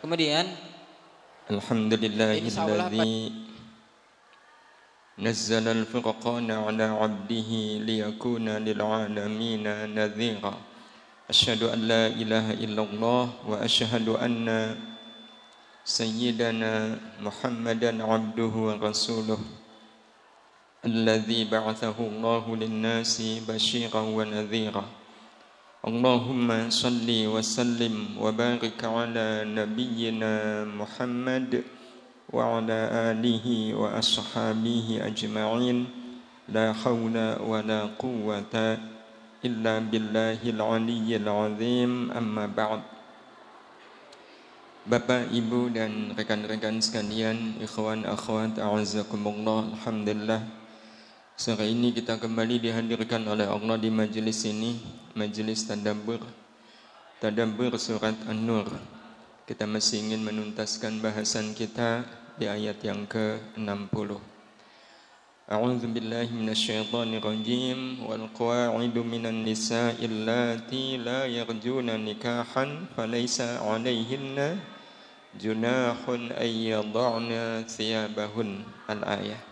Kemudian الذي نزل الفرقان على عبده ليكون للعالمين نذيرا أشهد أن لا إله إلا الله وأشهد أن سيدنا محمدا عبده ورسوله الذي بعثه الله للناس بشيرا ونذيرا اللهم صل وسلم وبارك على نبينا محمد وعلى آله وأصحابه أجمعين لا حول ولا قوة إلا بالله العلي العظيم أما بعد Bapak, Ibu dan rekan-rekan sekalian, ikhwan, akhwat, a'azakumullah, Alhamdulillah Sore ini kita kembali dihadirkan oleh Allah di majlis ini Majlis Tadabbur Tadabbur Surat An-Nur. Kita masih ingin menuntaskan bahasan kita di ayat yang ke-60 A'udzu billahi minasyaitonir rajim wal yarjuna nikahan falaysa 'alayhinna junahun ay yad'na thiyabahun. Al-ayah.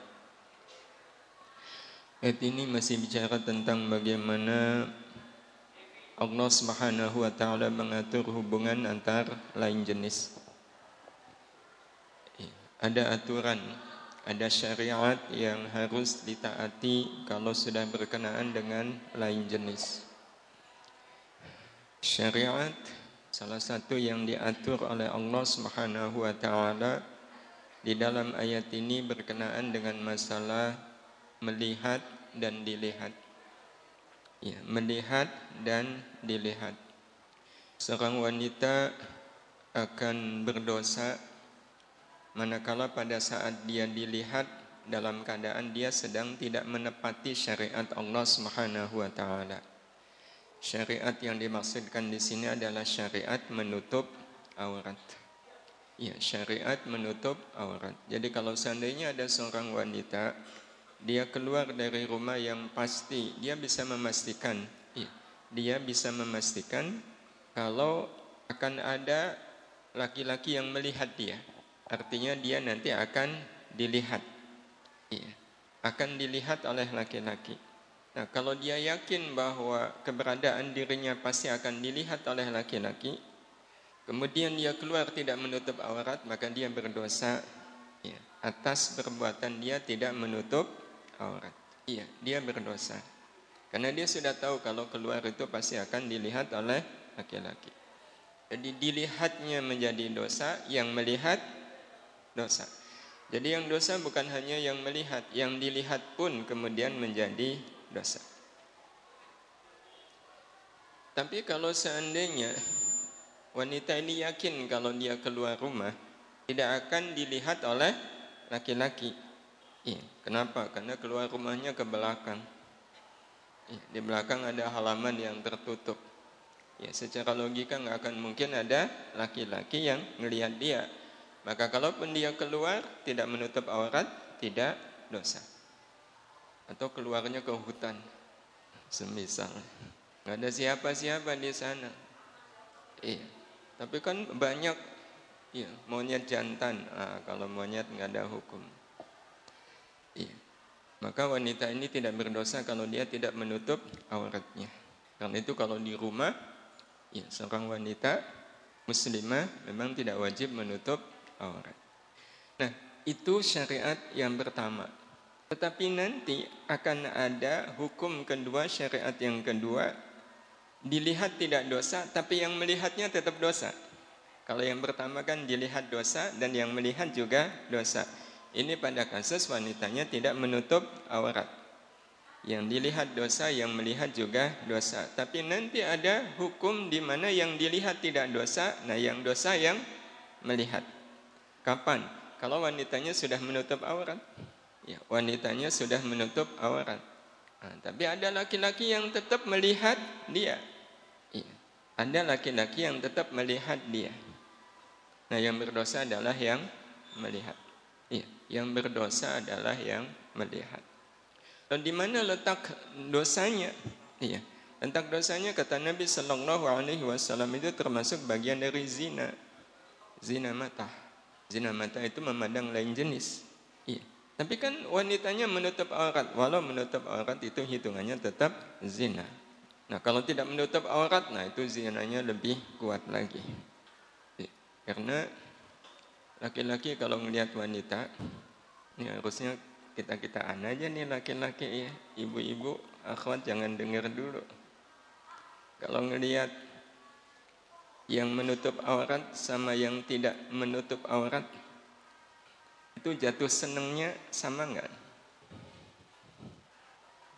Ayat ini masih bicara tentang bagaimana Allah Subhanahu wa taala mengatur hubungan antar lain jenis. Ada aturan, ada syariat yang harus ditaati kalau sudah berkenaan dengan lain jenis. Syariat salah satu yang diatur oleh Allah Subhanahu wa taala di dalam ayat ini berkenaan dengan masalah melihat dan dilihat. Ya, melihat dan dilihat. Seorang wanita akan berdosa manakala pada saat dia dilihat dalam keadaan dia sedang tidak menepati syariat Allah Subhanahu wa taala. Syariat yang dimaksudkan di sini adalah syariat menutup aurat. Ya, syariat menutup aurat. Jadi kalau seandainya ada seorang wanita dia keluar dari rumah yang pasti, dia bisa memastikan, ya, dia bisa memastikan kalau akan ada laki-laki yang melihat dia. Artinya dia nanti akan dilihat. Ya, akan dilihat oleh laki-laki. Nah, kalau dia yakin bahwa keberadaan dirinya pasti akan dilihat oleh laki-laki, kemudian dia keluar tidak menutup aurat, maka dia berdosa ya, atas perbuatan dia tidak menutup aurat. Iya, dia berdosa. Karena dia sudah tahu kalau keluar itu pasti akan dilihat oleh laki-laki. Jadi dilihatnya menjadi dosa, yang melihat dosa. Jadi yang dosa bukan hanya yang melihat, yang dilihat pun kemudian menjadi dosa. Tapi kalau seandainya wanita ini yakin kalau dia keluar rumah tidak akan dilihat oleh laki-laki. Iya, kenapa? Karena keluar rumahnya ke belakang. Iya, di belakang ada halaman yang tertutup. Ya, secara logika nggak akan mungkin ada laki-laki yang melihat dia. Maka kalaupun dia keluar tidak menutup aurat, tidak dosa. Atau keluarnya ke hutan, semisal. Nggak ada siapa-siapa di sana. Iya. Tapi kan banyak iya, monyet jantan. Nah, kalau monyet nggak ada hukum. Maka wanita ini tidak berdosa kalau dia tidak menutup auratnya. Karena itu kalau di rumah, ya seorang wanita muslimah memang tidak wajib menutup aurat. Nah, itu syariat yang pertama. Tetapi nanti akan ada hukum kedua, syariat yang kedua, dilihat tidak dosa, tapi yang melihatnya tetap dosa. Kalau yang pertama kan dilihat dosa dan yang melihat juga dosa. Ini pada kasus wanitanya tidak menutup aurat. Yang dilihat dosa, yang melihat juga dosa. Tapi nanti ada hukum di mana yang dilihat tidak dosa, nah yang dosa yang melihat. Kapan? Kalau wanitanya sudah menutup aurat. Ya, wanitanya sudah menutup aurat. Nah, tapi ada laki-laki yang tetap melihat dia. Ya, ada laki-laki yang tetap melihat dia. Nah, yang berdosa adalah yang melihat. Yang berdosa adalah yang melihat. Dan di mana letak dosanya? Iya, letak dosanya kata Nabi Shallallahu Alaihi Wasallam itu termasuk bagian dari zina. zina mata. Zina mata itu memandang lain jenis. Iya. Tapi kan wanitanya menutup aurat, walau menutup aurat itu hitungannya tetap zina. Nah kalau tidak menutup aurat, nah itu zinanya lebih kuat lagi. Iya. Karena laki-laki kalau melihat wanita, ini harusnya kita kita aja nih laki-laki ya, ibu-ibu, akhwat jangan dengar dulu. Kalau ngelihat yang menutup aurat sama yang tidak menutup aurat, itu jatuh senengnya sama enggak?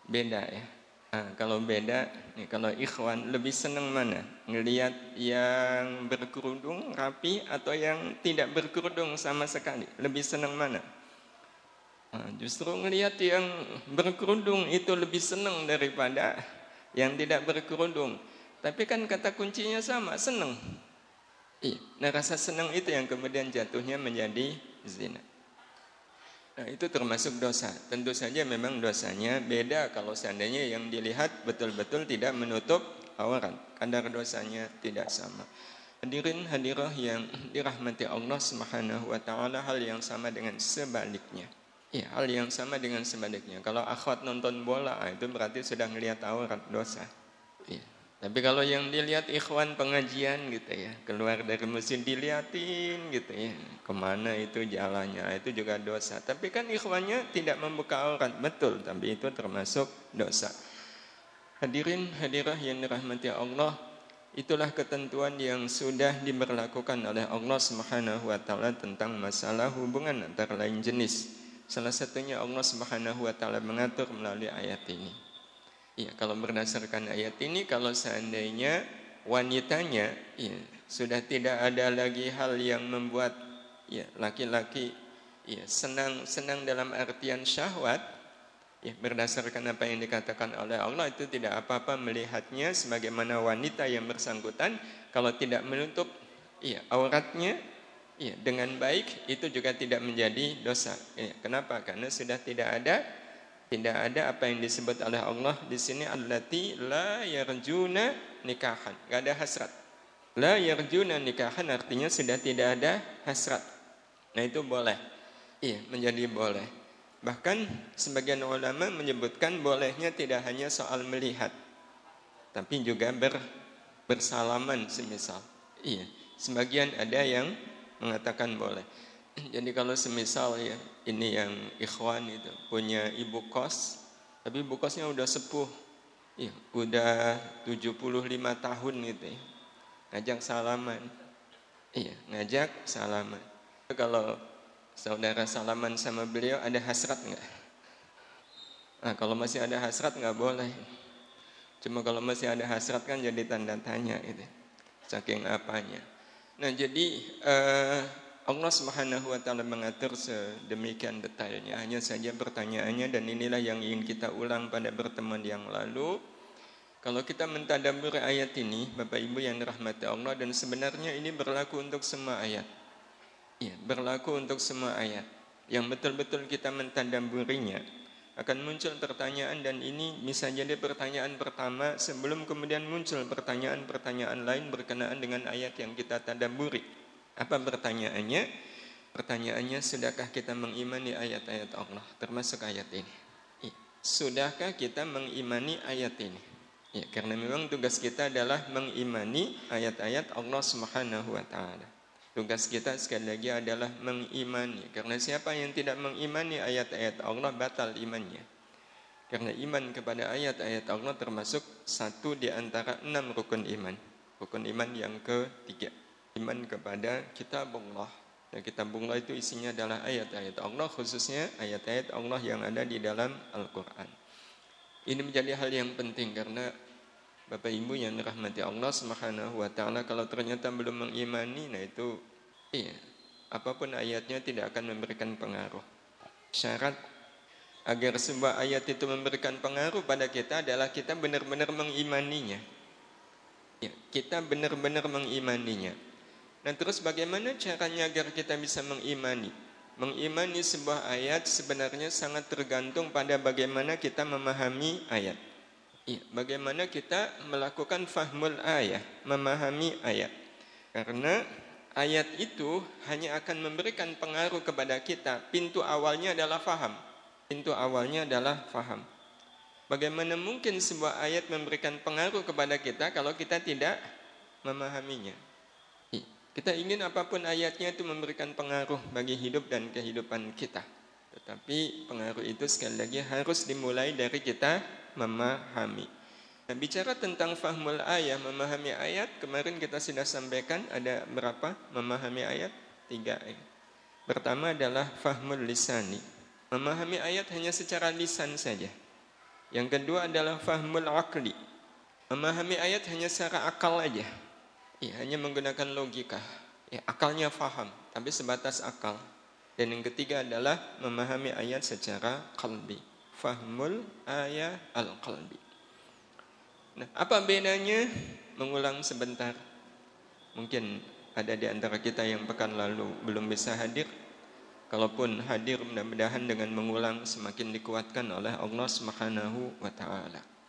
Beda ya. Nah, kalau beda, kalau ikhwan lebih seneng mana? Ngelihat yang berkerudung rapi atau yang tidak berkerudung sama sekali? Lebih seneng mana? Nah, justru ngelihat yang berkerudung itu lebih seneng daripada yang tidak berkerudung. Tapi kan kata kuncinya sama, seneng. Nah rasa seneng itu yang kemudian jatuhnya menjadi zina. Nah, itu termasuk dosa. Tentu saja memang dosanya beda kalau seandainya yang dilihat betul-betul tidak menutup aurat. Kadar dosanya tidak sama. Hadirin hadirah yang dirahmati Allah Subhanahu wa taala hal yang sama dengan sebaliknya. Ya, hal yang sama dengan sebaliknya. Kalau akhwat nonton bola, ah, itu berarti sudah melihat aurat dosa. Ya. Tapi kalau yang dilihat ikhwan pengajian gitu ya, keluar dari mesin diliatin gitu ya, ke mana itu jalannya, itu juga dosa. Tapi kan ikhwannya tidak membuka aurat, betul, tapi itu termasuk dosa. Hadirin hadirah yang dirahmati Allah, itulah ketentuan yang sudah diberlakukan oleh Allah Subhanahu wa taala tentang masalah hubungan antara lain jenis. Salah satunya Allah Subhanahu wa taala mengatur melalui ayat ini. Ya, kalau berdasarkan ayat ini, kalau seandainya wanitanya ya, sudah tidak ada lagi hal yang membuat ya laki-laki ya senang senang dalam artian syahwat, ya berdasarkan apa yang dikatakan oleh Allah itu tidak apa-apa melihatnya sebagaimana wanita yang bersangkutan kalau tidak menutup ya auratnya ya dengan baik itu juga tidak menjadi dosa. Ya, kenapa? Karena sudah tidak ada tidak ada apa yang disebut oleh Allah di sini allati la yarjuna nikahan. Enggak ada hasrat. La yarjuna nikahan artinya sudah tidak ada hasrat. Nah itu boleh. Iya, menjadi boleh. Bahkan sebagian ulama menyebutkan bolehnya tidak hanya soal melihat. Tapi juga ber, bersalaman semisal. Iya, sebagian ada yang mengatakan boleh. Jadi kalau semisal ya ini yang ikhwan itu punya ibu kos, tapi ibu kosnya udah sepuh, ya, udah 75 tahun gitu ya. Ngajak salaman. Iya, ngajak salaman. Kalau saudara salaman sama beliau ada hasrat nggak? Nah, kalau masih ada hasrat nggak boleh. Cuma kalau masih ada hasrat kan jadi tanda tanya itu. Saking apanya. Nah, jadi eh, Allah Subhanahu wa taala mengatur sedemikian detailnya. Hanya saja pertanyaannya dan inilah yang ingin kita ulang pada pertemuan yang lalu. Kalau kita mentadabur ayat ini, Bapak Ibu yang dirahmati Allah dan sebenarnya ini berlaku untuk semua ayat. Ya, berlaku untuk semua ayat. Yang betul-betul kita mentadaburinya akan muncul pertanyaan dan ini bisa jadi pertanyaan pertama sebelum kemudian muncul pertanyaan-pertanyaan lain berkenaan dengan ayat yang kita tadaburi. Apa pertanyaannya? Pertanyaannya, sudahkah kita mengimani ayat-ayat Allah, termasuk ayat ini? Sudahkah kita mengimani ayat ini? Ya, karena memang tugas kita adalah mengimani ayat-ayat Allah Subhanahu wa taala. Tugas kita sekali lagi adalah mengimani. Karena siapa yang tidak mengimani ayat-ayat Allah batal imannya. Karena iman kepada ayat-ayat Allah termasuk satu di antara enam rukun iman. Rukun iman yang ketiga iman kepada kitab Allah. Dan kitab Allah itu isinya adalah ayat-ayat Allah, khususnya ayat-ayat Allah yang ada di dalam Al-Quran. Ini menjadi hal yang penting karena Bapak Ibu yang dirahmati Allah Subhanahu wa taala kalau ternyata belum mengimani nah itu iya apa pun ayatnya tidak akan memberikan pengaruh. Syarat agar sebuah ayat itu memberikan pengaruh pada kita adalah kita benar-benar mengimaninya. Ya, kita benar-benar mengimaninya. Dan terus bagaimana caranya agar kita bisa mengimani? Mengimani sebuah ayat sebenarnya sangat tergantung pada bagaimana kita memahami ayat. Ya, bagaimana kita melakukan fahmul ayat, memahami ayat. Karena ayat itu hanya akan memberikan pengaruh kepada kita. Pintu awalnya adalah faham. Pintu awalnya adalah faham. Bagaimana mungkin sebuah ayat memberikan pengaruh kepada kita kalau kita tidak memahaminya? Kita ingin apa pun ayatnya itu memberikan pengaruh bagi hidup dan kehidupan kita. Tetapi pengaruh itu sekali lagi harus dimulai dari kita memahami. Nah, bicara tentang fahmul ayat, memahami ayat, kemarin kita sudah sampaikan ada berapa memahami ayat? Tiga ayat. Pertama adalah fahmul lisani. Memahami ayat hanya secara lisan saja. Yang kedua adalah fahmul akli. Memahami ayat hanya secara akal aja. Ya, hanya menggunakan logika. Ya, akalnya faham, tapi sebatas akal. Dan yang ketiga adalah memahami ayat secara kalbi. Fahmul ayat al-qalbi. Nah, apa bedanya mengulang sebentar? Mungkin ada di antara kita yang pekan lalu belum bisa hadir. Kalaupun hadir mudah-mudahan dengan mengulang semakin dikuatkan oleh Allah Subhanahu wa taala.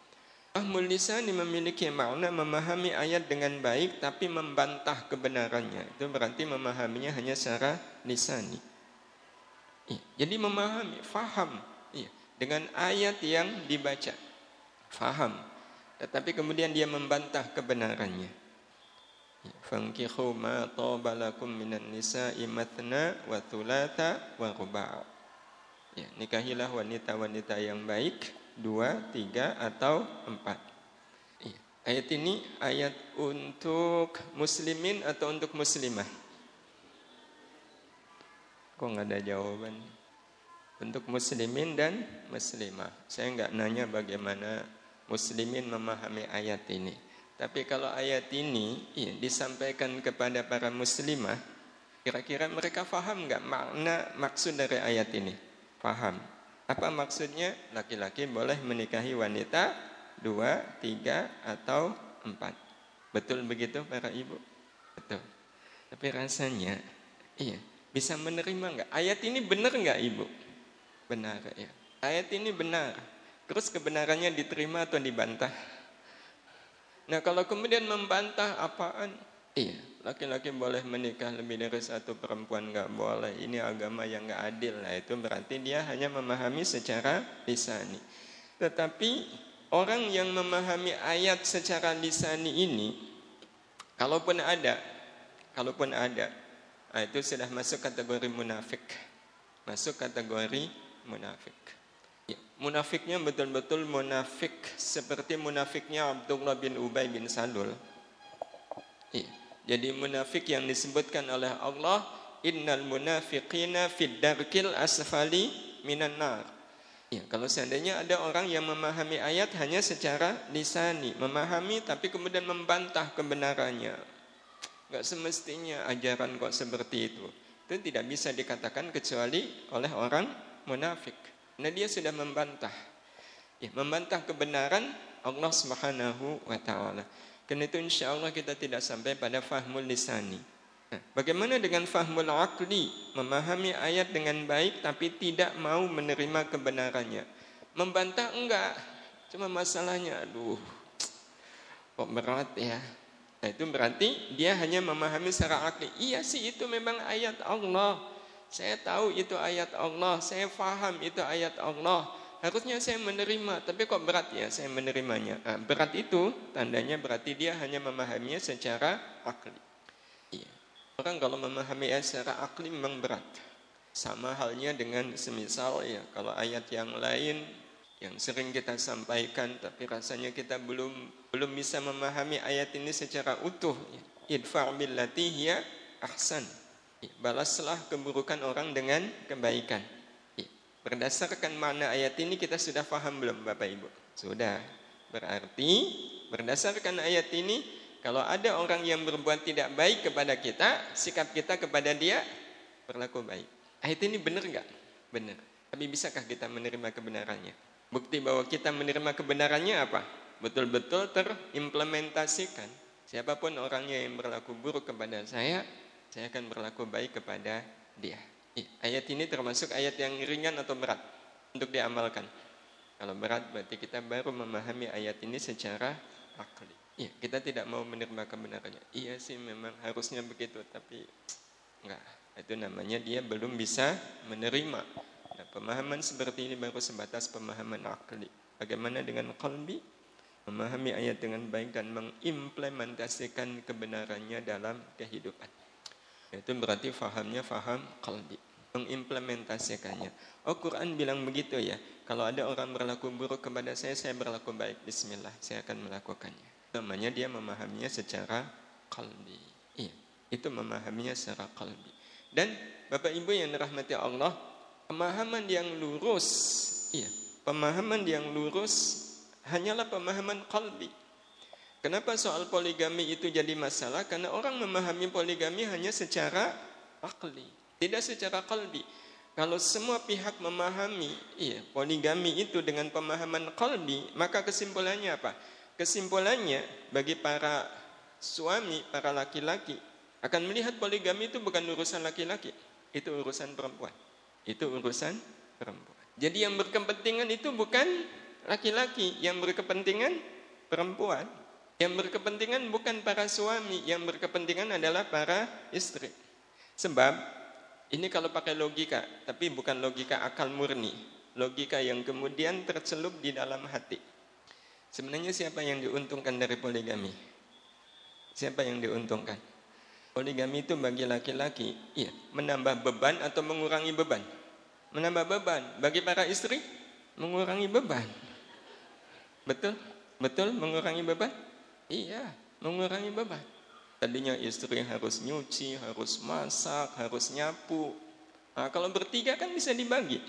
Fahmul lisan memiliki makna memahami ayat dengan baik tapi membantah kebenarannya. Itu berarti memahaminya hanya secara lisani. Iya, jadi memahami, faham iya, dengan ayat yang dibaca. Faham tetapi kemudian dia membantah kebenarannya. Fankihu ma tabalakum minan nisa'i matna wa thulatha wa ruba'. Ya, nikahilah wanita-wanita yang baik dua, tiga atau empat. Ya. Ayat ini ayat untuk muslimin atau untuk muslimah? Kok nggak ada jawaban? Untuk muslimin dan muslimah. Saya nggak nanya bagaimana muslimin memahami ayat ini. Tapi kalau ayat ini ya, disampaikan kepada para muslimah, kira-kira mereka faham nggak makna maksud dari ayat ini? Faham. Apa maksudnya? Laki-laki boleh menikahi wanita dua, tiga, atau empat. Betul begitu para ibu? Betul. Tapi rasanya, iya, bisa menerima nggak? Ayat ini benar nggak ibu? Benar ya. Ayat ini benar. Terus kebenarannya diterima atau dibantah? Nah kalau kemudian membantah apaan? Iya, laki-laki boleh menikah lebih dari satu perempuan nggak boleh. Ini agama yang nggak adil lah. Itu berarti dia hanya memahami secara lisani. Tetapi orang yang memahami ayat secara lisani ini, kalaupun ada, kalaupun ada, nah itu sudah masuk kategori munafik. Masuk kategori munafik. Ya, munafiknya betul-betul munafik seperti munafiknya Abdullah bin Ubay bin Salul. Ya, jadi munafik yang disebutkan oleh Allah, innal munafiqina fid darkil asfali minan nar. Ya, kalau seandainya ada orang yang memahami ayat hanya secara lisani, memahami tapi kemudian membantah kebenarannya. Gak semestinya ajaran kok seperti itu. Itu tidak bisa dikatakan kecuali oleh orang munafik. Nah dia sudah membantah. Ya, membantah kebenaran Allah Subhanahu wa taala. Karena itu insya Allah kita tidak sampai pada fahmul lisani. Nah, bagaimana dengan fahmul akli? Memahami ayat dengan baik tapi tidak mau menerima kebenarannya. Membantah enggak. Cuma masalahnya aduh. Kok berat ya. Nah itu berarti dia hanya memahami secara akli. Iya sih itu memang ayat Allah. Saya tahu itu ayat Allah, saya faham itu ayat Allah. Harusnya saya menerima, tapi kok berat ya saya menerimanya. Nah, berat itu tandanya berarti dia hanya memahaminya secara akli. Iya. Orang kalau memahami secara akli memang berat. Sama halnya dengan semisal ya kalau ayat yang lain yang sering kita sampaikan tapi rasanya kita belum belum bisa memahami ayat ini secara utuh. Idfa' billati hiya ahsan Balaslah keburukan orang dengan kebaikan. Berdasarkan mana ayat ini kita sudah paham belum Bapak Ibu? Sudah. Berarti berdasarkan ayat ini kalau ada orang yang berbuat tidak baik kepada kita, sikap kita kepada dia berlaku baik. Ayat ini benar nggak? Benar. Tapi bisakah kita menerima kebenarannya? Bukti bahwa kita menerima kebenarannya apa? Betul-betul terimplementasikan. Siapa pun orangnya yang berlaku buruk kepada saya, saya akan berlaku baik kepada dia. Ayat ini termasuk ayat yang ringan atau berat untuk diamalkan. Kalau berat berarti kita baru memahami ayat ini secara akli. Ya, kita tidak mau menerima kebenarannya. Iya sih memang harusnya begitu, tapi enggak. Itu namanya dia belum bisa menerima. Nah, pemahaman seperti ini baru sebatas pemahaman akli. Bagaimana dengan kalbi? Memahami ayat dengan baik dan mengimplementasikan kebenarannya dalam kehidupan. Itu berarti fahamnya faham kalbi. Mengimplementasikannya. Oh Quran bilang begitu ya. Kalau ada orang berlaku buruk kepada saya, saya berlaku baik. Bismillah, saya akan melakukannya namanya dia memahaminya secara kalbi. Iya, itu memahaminya secara kalbi. Dan Bapak Ibu yang dirahmati Allah, pemahaman yang lurus, iya, pemahaman yang lurus hanyalah pemahaman kalbi. Kenapa soal poligami itu jadi masalah? Karena orang memahami poligami hanya secara akli, tidak secara kalbi. Kalau semua pihak memahami iya, poligami itu dengan pemahaman kalbi, maka kesimpulannya apa? Kesimpulannya bagi para suami, para laki-laki akan melihat poligami itu bukan urusan laki-laki, itu urusan perempuan. Itu urusan perempuan. Jadi yang berkepentingan itu bukan laki-laki, yang berkepentingan perempuan. Yang berkepentingan bukan para suami, yang berkepentingan adalah para istri. Sebab ini kalau pakai logika, tapi bukan logika akal murni, logika yang kemudian tercelup di dalam hati. Sebenarnya siapa yang diuntungkan dari poligami? Siapa yang diuntungkan? Poligami itu bagi laki-laki, iya, menambah beban atau mengurangi beban? Menambah beban. Bagi para istri, mengurangi beban. Betul? Betul mengurangi beban? Iya, mengurangi beban. Tadinya istri harus nyuci, harus masak, harus nyapu. Nah, kalau bertiga kan bisa dibagi.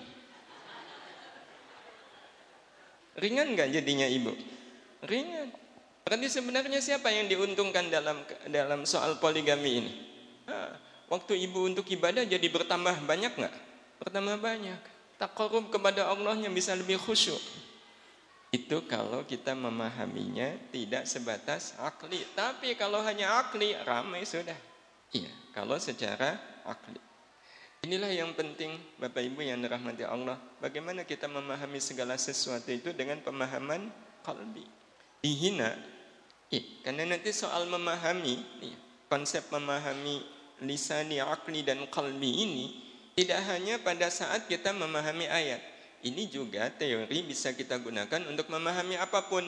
Ringan nggak jadinya ibu? Ringan. Berarti sebenarnya siapa yang diuntungkan dalam dalam soal poligami ini? Nah, waktu ibu untuk ibadah jadi bertambah banyak nggak? Bertambah banyak. Takarub kepada Allah yang bisa lebih khusyuk. Itu kalau kita memahaminya tidak sebatas akli. Tapi kalau hanya akli, ramai sudah. Iya, kalau secara akli. Inilah yang penting Bapak Ibu yang dirahmati Allah. Bagaimana kita memahami segala sesuatu itu dengan pemahaman kalbi. Dihina, ya, karena nanti soal memahami, ya, konsep memahami lisani, akli dan kalbi ini tidak hanya pada saat kita memahami ayat. Ini juga teori bisa kita gunakan untuk memahami apa pun.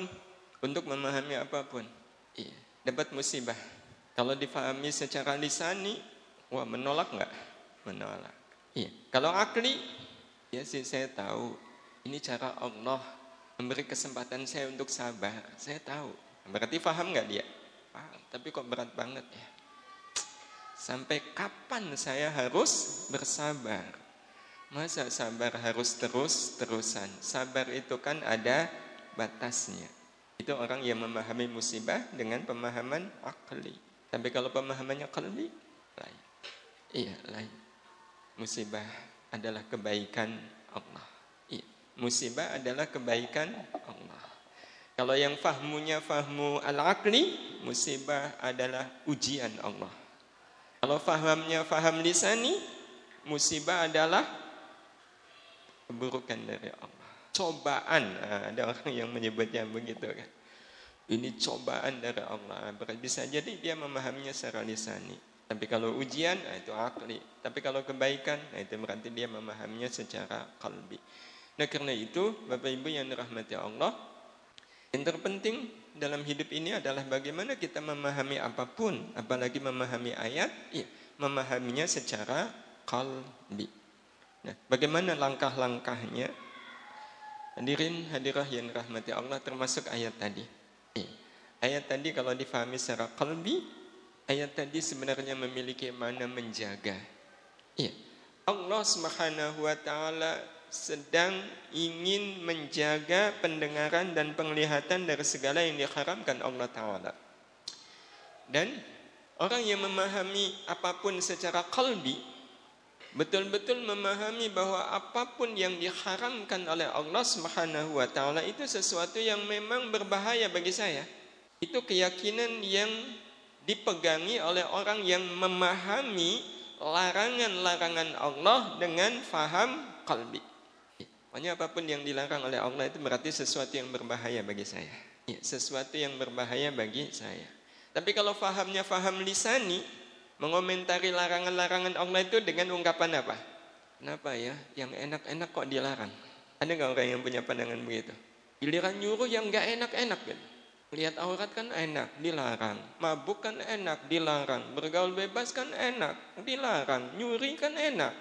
Untuk memahami apa pun. Iya, dapat musibah. Kalau difahami secara lisani, wah menolak nggak? menolak. Iya. Kalau akli, ya sih saya tahu ini cara Allah memberi kesempatan saya untuk sabar. Saya tahu. Berarti paham nggak dia? Paham. Tapi kok berat banget ya? Sampai kapan saya harus bersabar? Masa sabar harus terus-terusan? Sabar itu kan ada batasnya. Itu orang yang memahami musibah dengan pemahaman akli. Tapi kalau pemahamannya kalbi, lain. Iya, lain musibah adalah kebaikan Allah. Iya, musibah adalah kebaikan Allah. Kalau yang fahmunya fahmu al-aqli, musibah adalah ujian Allah. Kalau fahamnya faham lisani, musibah adalah keburukan dari Allah. Cobaan, nah, ada orang yang menyebutnya begitu kan. Ini cobaan dari Allah. Bisa jadi dia memahaminya secara lisani. Tapi kalau ujian, nah itu akli. Tapi kalau kebaikan, nah itu berarti dia memahaminya secara kalbi. Nah karena itu, Bapak Ibu yang dirahmati Allah, yang terpenting dalam hidup ini adalah bagaimana kita memahami apa pun, apalagi memahami ayat, ya, memahaminya secara kalbi. Nah, bagaimana langkah-langkahnya? Hadirin hadirah yang dirahmati Allah termasuk ayat tadi. Ya. Ayat tadi kalau difahami secara kalbi, Ayat tadi sebenarnya memiliki mana menjaga. Ya. Allah Subhanahu wa taala sedang ingin menjaga pendengaran dan penglihatan dari segala yang diharamkan Allah taala. Dan orang yang memahami apa pun secara kalbi betul-betul memahami bahwa apa pun yang diharamkan oleh Allah Subhanahu wa taala itu sesuatu yang memang berbahaya bagi saya. Itu keyakinan yang dipegangi oleh orang yang memahami larangan-larangan Allah dengan faham kalbi. Pokoknya apa pun yang dilarang oleh Allah itu berarti sesuatu yang berbahaya bagi saya. Ya, sesuatu yang berbahaya bagi saya. Tapi kalau fahamnya faham lisani, mengomentari larangan-larangan Allah itu dengan ungkapan apa? Kenapa ya? Yang enak-enak kok dilarang? Ada nggak orang yang punya pandangan begitu? Giliran nyuruh yang nggak enak-enak gitu. Lihat aurat kan enak, dilarang. Mabuk kan enak, dilarang. Bergaul bebas kan enak, dilarang. Nyuri kan enak,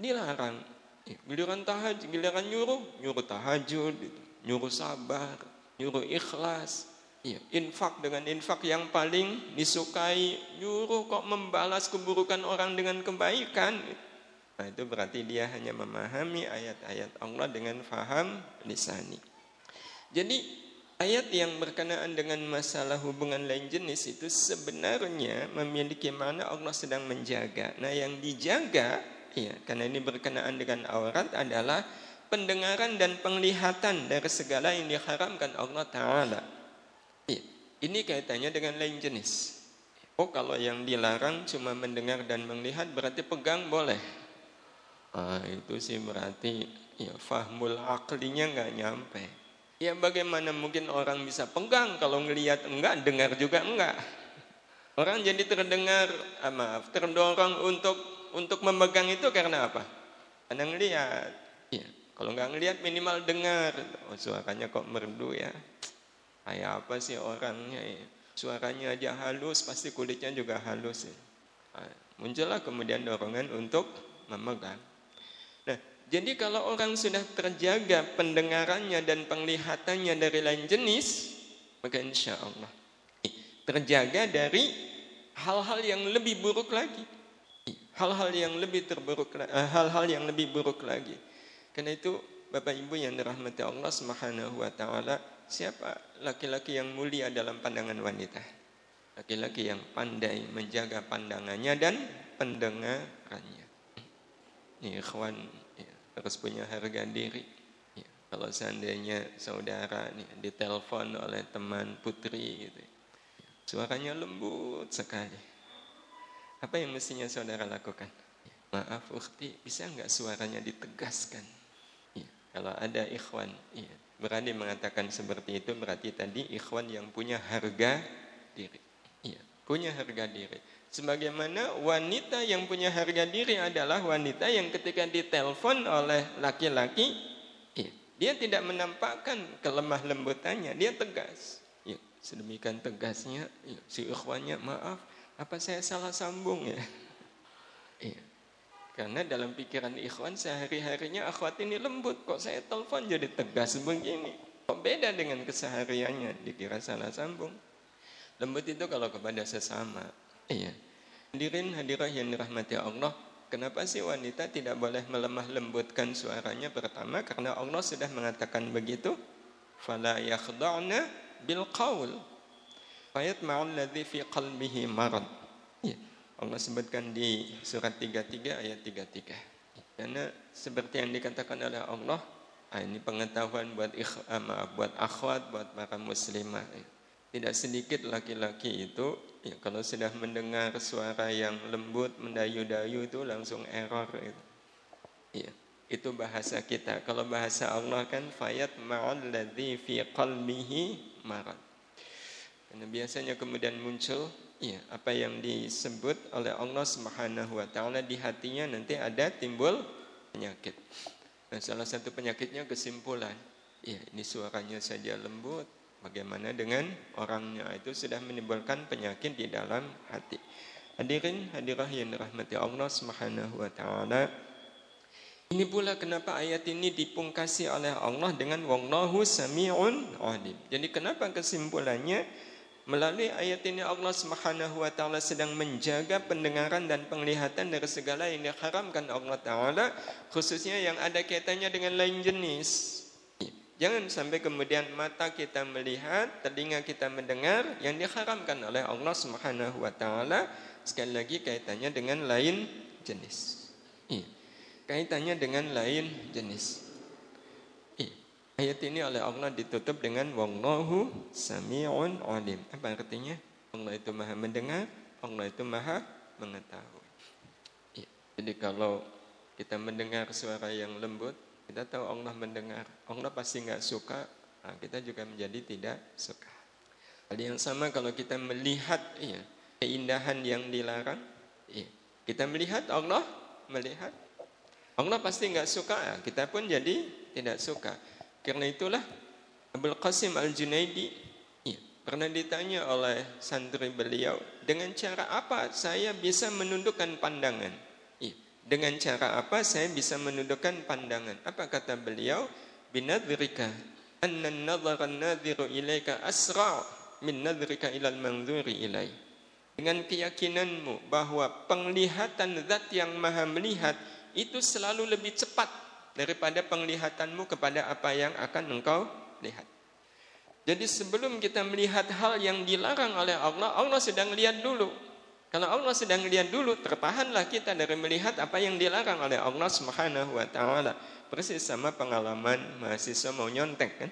dilarang. Giliran tahajud, giliran nyuruh, nyuruh tahajud, nyuruh sabar, nyuruh ikhlas, ya, infak dengan infak yang paling disukai, nyuruh kok membalas keburukan orang dengan kebaikan. Nah, itu berarti dia hanya memahami ayat-ayat Allah dengan faham lisani. Jadi ayat yang berkenaan dengan masalah hubungan lain jenis itu sebenarnya memiliki mana Allah sedang menjaga. Nah, yang dijaga ya karena ini berkenaan dengan aurat adalah pendengaran dan penglihatan dari segala yang diharamkan Allah Ta'ala. Ini kaitannya dengan lain jenis. Oh kalau yang dilarang cuma mendengar dan melihat berarti pegang boleh. Ah, itu sih berarti ya fahmul aklinya nggak nyampe. Ya bagaimana mungkin orang bisa pegang kalau ngelihat enggak, dengar juga enggak. Orang jadi terdengar, ah, maaf, terdorong untuk untuk memegang itu karena apa? Karena ngelihat. Ya. Kalau nggak ngelihat minimal dengar. Oh, suaranya kok merdu ya. Kayak apa sih orangnya ya. Suaranya aja halus, pasti kulitnya juga halus ya. Nah, muncullah kemudian dorongan untuk memegang. Nah, jadi kalau orang sudah terjaga pendengarannya dan penglihatannya dari lain jenis, maka insya Allah terjaga dari hal-hal yang lebih buruk lagi. Hal-hal yang lebih terburuk, eh, hal-hal yang lebih buruk lagi. Karena itu Bapak Ibu yang dirahmati Allah Subhanahu wa taala, siapa laki-laki yang mulia dalam pandangan wanita? Laki-laki yang pandai menjaga pandangannya dan pendengarannya. Ini ikhwan ya, harus punya harga diri. Ya, kalau seandainya saudara nih ditelepon oleh teman putri gitu. Suaranya lembut sekali. Apa yang mestinya saudara lakukan? Maaf ukti, bisa nggak suaranya ditegaskan? Kalau ada ikhwan iya, berani mengatakan seperti itu berarti tadi ikhwan yang punya harga diri. Iya, punya harga diri. Sebagaimana wanita yang punya harga diri adalah wanita yang ketika ditelepon oleh laki-laki, iya, dia tidak menampakkan kelemah lembutannya, dia tegas. Iya, sedemikian tegasnya, iya, si ikhwannya maaf, apa saya salah sambung ya? Iya, karena dalam pikiran ikhwan sehari-harinya akhwat ini lembut. Kok saya telepon jadi tegas begini? Kok beda dengan kesehariannya? Dikira salah sambung. Lembut itu kalau kepada sesama. Iya. Hadirin hadirah yang dirahmati Allah. Kenapa sih wanita tidak boleh melemah lembutkan suaranya? Pertama karena Allah sudah mengatakan begitu. Fala yakhda'na bil qawl. Fayatma'ul ladzi fi qalbihi marad. Allah sebutkan di surat 33 ayat 33. Karena seperti yang dikatakan oleh Allah, ah, ini pengetahuan buat ikh, ah, maaf, buat akhwat, buat para muslimah. Tidak sedikit laki-laki itu ya, kalau sudah mendengar suara yang lembut, mendayu-dayu itu langsung error itu. Ya, itu bahasa kita. Kalau bahasa Allah kan fayat ma'al ladzi fi qalbihi marad. Karena biasanya kemudian muncul ya, apa yang disebut oleh Allah Subhanahu wa taala di hatinya nanti ada timbul penyakit. Nah, salah satu penyakitnya kesimpulan. Ya, ini suaranya saja lembut, bagaimana dengan orangnya itu sudah menimbulkan penyakit di dalam hati. Hadirin hadirah yang dirahmati Allah Subhanahu wa taala. Ini pula kenapa ayat ini dipungkasi oleh Allah dengan wallahu samiun alim. Jadi kenapa kesimpulannya Melalui ayat ini Allah Subhanahu wa taala sedang menjaga pendengaran dan penglihatan dari segala yang diharamkan Allah taala khususnya yang ada kaitannya dengan lain jenis. Jangan sampai kemudian mata kita melihat, telinga kita mendengar yang diharamkan oleh Allah Subhanahu wa taala sekali lagi kaitannya dengan lain jenis. Iya. Kaitannya dengan lain jenis. Ayat ini oleh Allah ditutup dengan wallahu sami'un alim. Apa artinya? Allah itu maha mendengar, Allah itu maha mengetahui. Ya. Jadi kalau kita mendengar suara yang lembut, kita tahu Allah mendengar. Allah pasti nggak suka Nah, kita juga menjadi tidak suka. Hal yang sama kalau kita melihat ya, keindahan yang dilarang, ya, kita melihat Allah melihat Allah pasti nggak suka, kita pun jadi tidak suka. Karena itulah Abdul Qasim Al Junaidi ya, pernah ditanya oleh santri beliau dengan cara apa saya bisa menundukkan pandangan. Ya, dengan cara apa saya bisa menundukkan pandangan? Apa kata beliau? Binadrika anna an-nadhara an-nadhiru ilaika asra' min nadhrika ilal manzuri ilai. Dengan keyakinanmu bahwa penglihatan zat yang maha melihat itu selalu lebih cepat daripada penglihatanmu kepada apa yang akan engkau lihat. Jadi sebelum kita melihat hal yang dilarang oleh Allah, Allah sedang lihat dulu. Kalau Allah sedang lihat dulu, tertahanlah kita dari melihat apa yang dilarang oleh Allah Subhanahu wa taala. Persis sama pengalaman mahasiswa mau nyontek kan?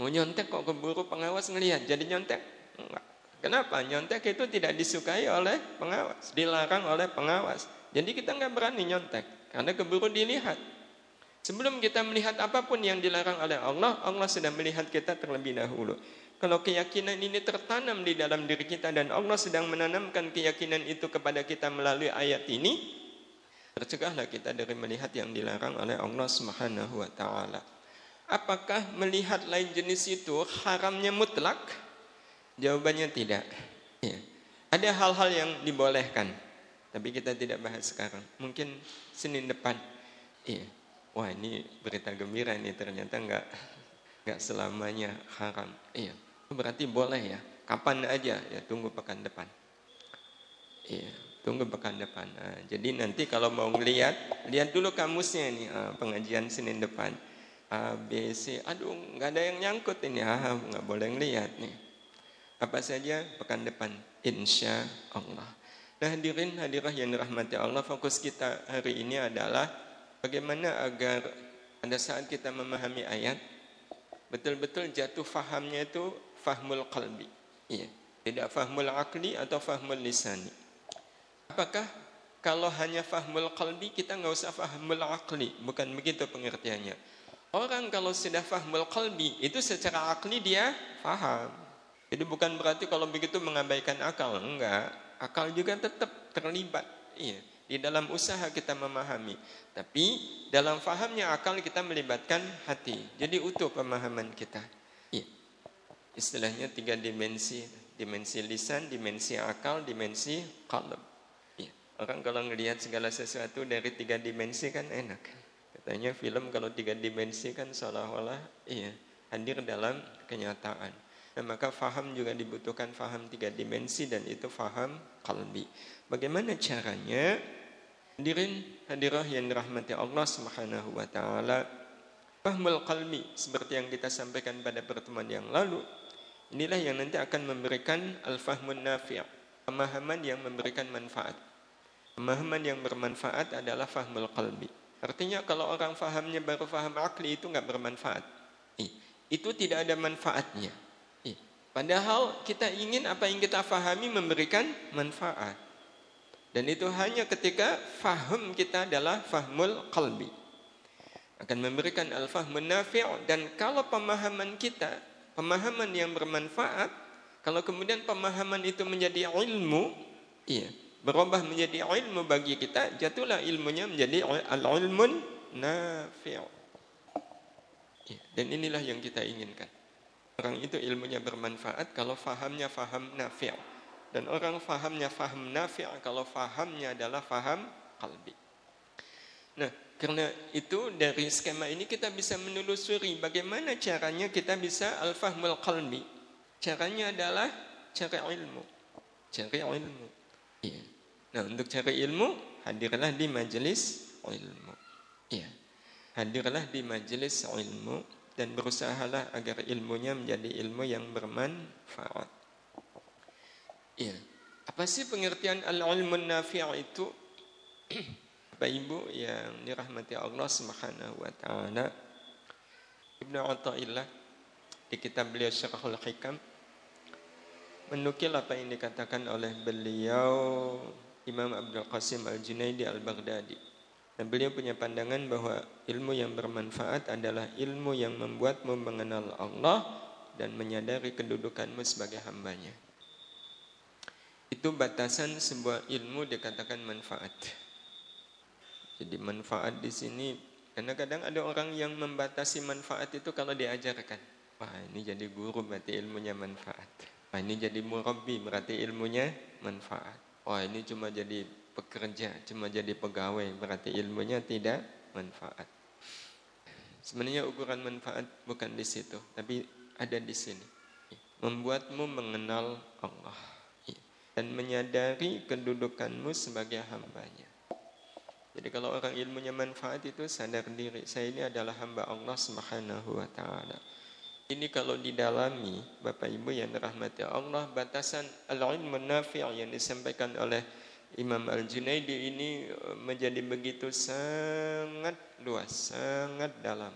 Mau nyontek kok keburu pengawas ngelihat jadi nyontek? Enggak. Kenapa? Nyontek itu tidak disukai oleh pengawas, dilarang oleh pengawas. Jadi kita nggak berani nyontek. Karena keburu dilihat. Sebelum kita melihat apa pun yang dilarang oleh Allah, Allah sudah melihat kita terlebih dahulu. Kalau keyakinan ini tertanam di dalam diri kita dan Allah sedang menanamkan keyakinan itu kepada kita melalui ayat ini, tercegahlah kita dari melihat yang dilarang oleh Allah Subhanahu wa taala. Apakah melihat lain jenis itu haramnya mutlak? Jawabannya tidak. Ya. Ada hal-hal yang dibolehkan, tapi kita tidak bahas sekarang. Mungkin Senin depan. Iya. Wah ini berita gembira ini ternyata nggak nggak selamanya haram. Iya. Berarti boleh ya. Kapan aja ya tunggu pekan depan. Iya. Tunggu pekan depan. Nah, jadi nanti kalau mau ngeliat, lihat dulu kamusnya nih ah, pengajian Senin depan. A, B, C. Aduh, nggak ada yang nyangkut ini. Ah, nggak boleh ngeliat nih. Apa saja pekan depan. Insya Allah. Nah hadirin hadirah yang dirahmati Allah Fokus kita hari ini adalah Bagaimana agar pada saat kita memahami ayat Betul-betul jatuh fahamnya itu Fahmul qalbi? Iya. Tidak fahmul akli atau fahmul lisani. Apakah kalau hanya fahmul qalbi kita nggak usah fahmul akli Bukan begitu pengertiannya. Orang kalau sudah fahmul qalbi Itu secara akli dia faham. Jadi bukan berarti kalau begitu mengabaikan akal. Enggak. Akal juga tetap terlibat. Iya, di dalam usaha kita memahami. Tapi dalam fahamnya akal kita melibatkan hati. Jadi utuh pemahaman kita. Iya. Istilahnya tiga dimensi. Dimensi lisan, dimensi akal, dimensi qalb. Iya. Orang kalau ngelihat segala sesuatu dari tiga dimensi kan enak. Katanya film kalau tiga dimensi kan seolah-olah iya, hadir dalam kenyataan. Dan maka faham juga dibutuhkan faham tiga dimensi dan itu faham kalbi. Bagaimana caranya? Hadirin hadirah yang dirahmati Allah Subhanahu wa taala. Fahmul qalbi seperti yang kita sampaikan pada pertemuan yang lalu. Inilah yang nanti akan memberikan al-fahmun nafi' pemahaman yang memberikan manfaat. Pemahaman yang bermanfaat adalah fahmul qalbi. Artinya kalau orang fahamnya baru faham akli itu nggak bermanfaat. Itu tidak ada manfaatnya. Padahal kita ingin apa yang kita fahami memberikan manfaat. Dan itu hanya ketika faham kita adalah fahmul qalbi. Akan memberikan al-fahmun nafi' dan kalau pemahaman kita, pemahaman yang bermanfaat, kalau kemudian pemahaman itu menjadi ilmu, iya, berubah menjadi ilmu bagi kita, jatuhlah ilmunya menjadi al-ilmun nafi'. Iya, dan inilah yang kita inginkan. Orang itu ilmunya bermanfaat kalau fahamnya faham nafi' dan orang fahamnya faham nafi' kalau fahamnya adalah faham kalbi. Nah, karena itu dari skema ini kita bisa menelusuri bagaimana caranya kita bisa al-fahmul qalbi. Caranya adalah cari ilmu. Cari ilmu. Iya. Nah, untuk cari ilmu hadirlah di majelis ilmu. Iya. Hadirlah di majelis ilmu dan berusahalah agar ilmunya menjadi ilmu yang bermanfaat. Ya. Apa sih pengertian al-ilmun nafi' itu? Bapak Ibu yang dirahmati Allah Subhanahu wa taala. Ibnu Athaillah di kitab beliau Syarahul Hikam menukil apa yang dikatakan oleh beliau Imam Abdul Qasim Al-Junaidi Al-Baghdadi Dan beliau punya pandangan bahwa ilmu yang bermanfaat adalah ilmu yang membuatmu mengenal Allah dan menyadari kedudukanmu sebagai hambanya. Itu batasan sebuah ilmu dikatakan manfaat. Jadi manfaat di sini karena kadang ada orang yang membatasi manfaat itu kalau diajarkan. Wah ini jadi guru berarti ilmunya manfaat. Wah ini jadi murabbi berarti ilmunya manfaat. Wah ini cuma jadi pekerja, cuma jadi pegawai, berarti ilmunya tidak manfaat. Sebenarnya ukuran manfaat bukan di situ, tapi ada di sini. Membuatmu mengenal Allah dan menyadari kedudukanmu sebagai hambanya. Jadi kalau orang ilmunya manfaat itu sadar diri, saya ini adalah hamba Allah Subhanahu wa taala. Ini kalau didalami Bapak Ibu yang dirahmati Allah batasan al-ilmu nafi' yang disampaikan oleh Imam Al-Junaidi ini eh, menjadi begitu sangat luas, sangat dalam.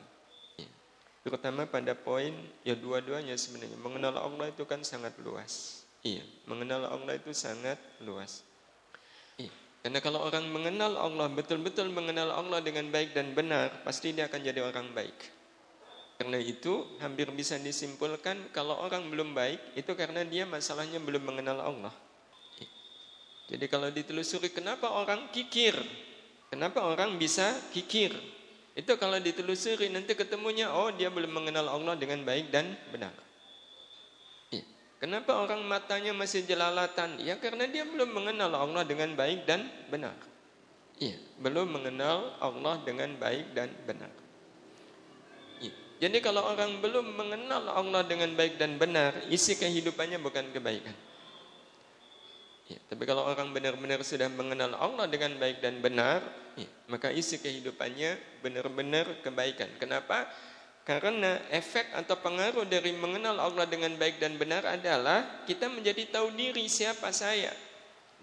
Terutama pada poin ya dua-duanya sebenarnya mengenal Allah itu kan sangat luas. Iya, mengenal Allah itu sangat luas. Iya. Karena kalau orang mengenal Allah, betul-betul mengenal Allah dengan baik dan benar, pasti dia akan jadi orang baik. Karena itu hampir bisa disimpulkan kalau orang belum baik itu karena dia masalahnya belum mengenal Allah. Jadi kalau ditelusuri kenapa orang kikir? Kenapa orang bisa kikir? Itu kalau ditelusuri nanti ketemunya oh dia belum mengenal Allah dengan baik dan benar. Kenapa orang matanya masih jelalatan? Ya karena dia belum mengenal Allah dengan baik dan benar. Iya, belum mengenal Allah dengan baik dan benar. Ya. Jadi kalau orang belum mengenal Allah dengan baik dan benar, isi kehidupannya bukan kebaikan. Ya, tapi kalau orang benar-benar sudah mengenal Allah dengan baik dan benar, ya, maka isi kehidupannya benar-benar kebaikan. Kenapa? Karena efek atau pengaruh dari mengenal Allah dengan baik dan benar adalah kita menjadi tahu diri siapa saya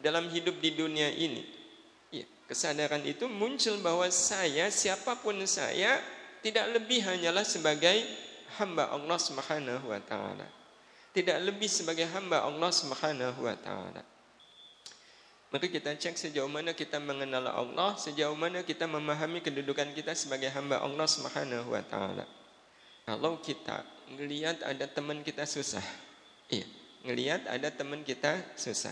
dalam hidup di dunia ini. Ya, kesadaran itu muncul bahwa saya, siapa pun saya, tidak lebih hanyalah sebagai hamba Allah Subhanahu wa taala. Tidak lebih sebagai hamba Allah Subhanahu wa taala. Maka kita cek sejauh mana kita mengenal Allah, sejauh mana kita memahami kedudukan kita sebagai hamba Allah Subhanahu wa taala. Kalau kita ngelihat ada teman kita susah. Iya, ngelihat ada teman kita susah.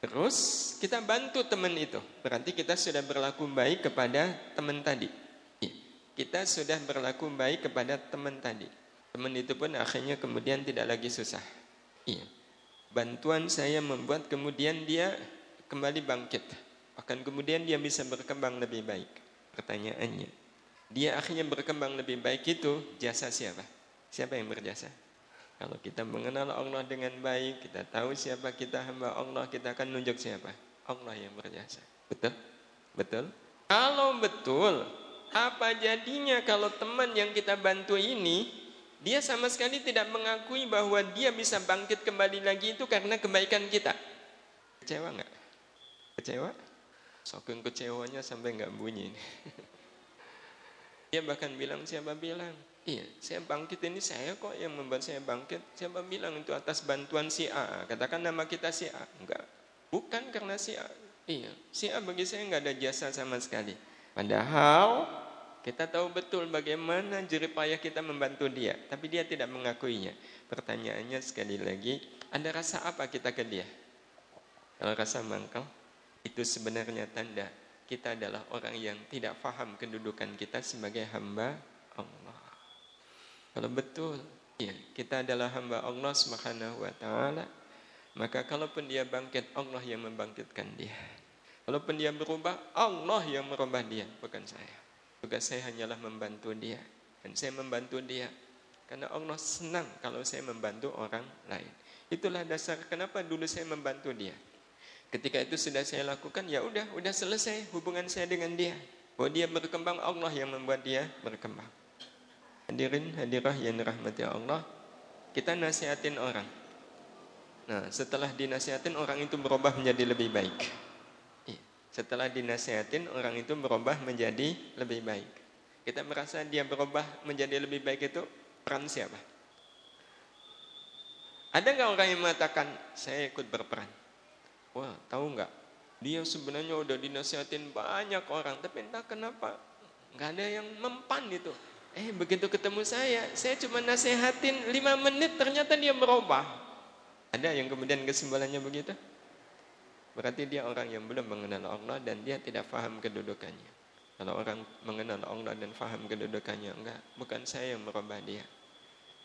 Terus kita bantu teman itu. Berarti kita sudah berlaku baik kepada teman tadi. Iya, kita sudah berlaku baik kepada teman tadi. Teman itu pun akhirnya kemudian tidak lagi susah. Iya. Bantuan saya membuat kemudian dia kembali bangkit. Bahkan kemudian dia bisa berkembang lebih baik. Pertanyaannya, dia akhirnya berkembang lebih baik itu jasa siapa? Siapa yang berjasa? Kalau kita mengenal Allah dengan baik, kita tahu siapa kita hamba Allah, kita akan nunjuk siapa? Allah yang berjasa. Betul? Betul? Kalau betul, apa jadinya kalau teman yang kita bantu ini dia sama sekali tidak mengakui bahwa dia bisa bangkit kembali lagi itu karena kebaikan kita. Kecewa nggak? Kecewa? Saking kecewanya sampai nggak bunyi. Dia bahkan bilang, siapa bilang? Iya, saya bangkit ini saya kok yang membuat saya bangkit. Siapa bilang itu atas bantuan si A? Katakan nama kita si A. Enggak. Bukan karena si A. Iya, si A bagi saya nggak ada jasa sama sekali. Padahal kita tahu betul bagaimana jeripayah kita membantu dia, tapi dia tidak mengakuinya. Pertanyaannya sekali lagi, ada rasa apa kita ke dia? Kalau rasa mangkal, itu sebenarnya tanda kita adalah orang yang tidak faham kedudukan kita sebagai hamba Allah. Kalau betul, ya, kita adalah hamba Allah Subhanahu wa taala, maka kalaupun dia bangkit, Allah yang membangkitkan dia. Kalaupun dia berubah, Allah yang merubah dia, bukan saya. Tugas saya hanyalah membantu dia. Dan saya membantu dia. Karena Allah senang kalau saya membantu orang lain. Itulah dasar kenapa dulu saya membantu dia. Ketika itu sudah saya lakukan, ya udah, udah selesai hubungan saya dengan dia. Bahwa dia berkembang, Allah yang membuat dia berkembang. Hadirin, hadirah yang dirahmati Allah, kita nasihatin orang. Nah, setelah dinasihatin orang itu berubah menjadi lebih baik. Iya, setelah dinasihatin orang itu berubah menjadi lebih baik. Kita merasa dia berubah menjadi lebih baik itu peran siapa? Ada nggak orang yang mengatakan saya ikut berperan? Wah, tahu nggak? Dia sebenarnya udah dinasihatin banyak orang, tapi entah kenapa nggak ada yang mempan itu. Eh begitu ketemu saya, saya cuma nasihatin lima menit, ternyata dia merubah. Ada yang kemudian kesimpulannya begitu? Berarti dia orang yang belum mengenal Allah dan dia tidak faham kedudukannya. Kalau orang mengenal Allah dan faham kedudukannya, enggak, bukan saya yang merubah dia.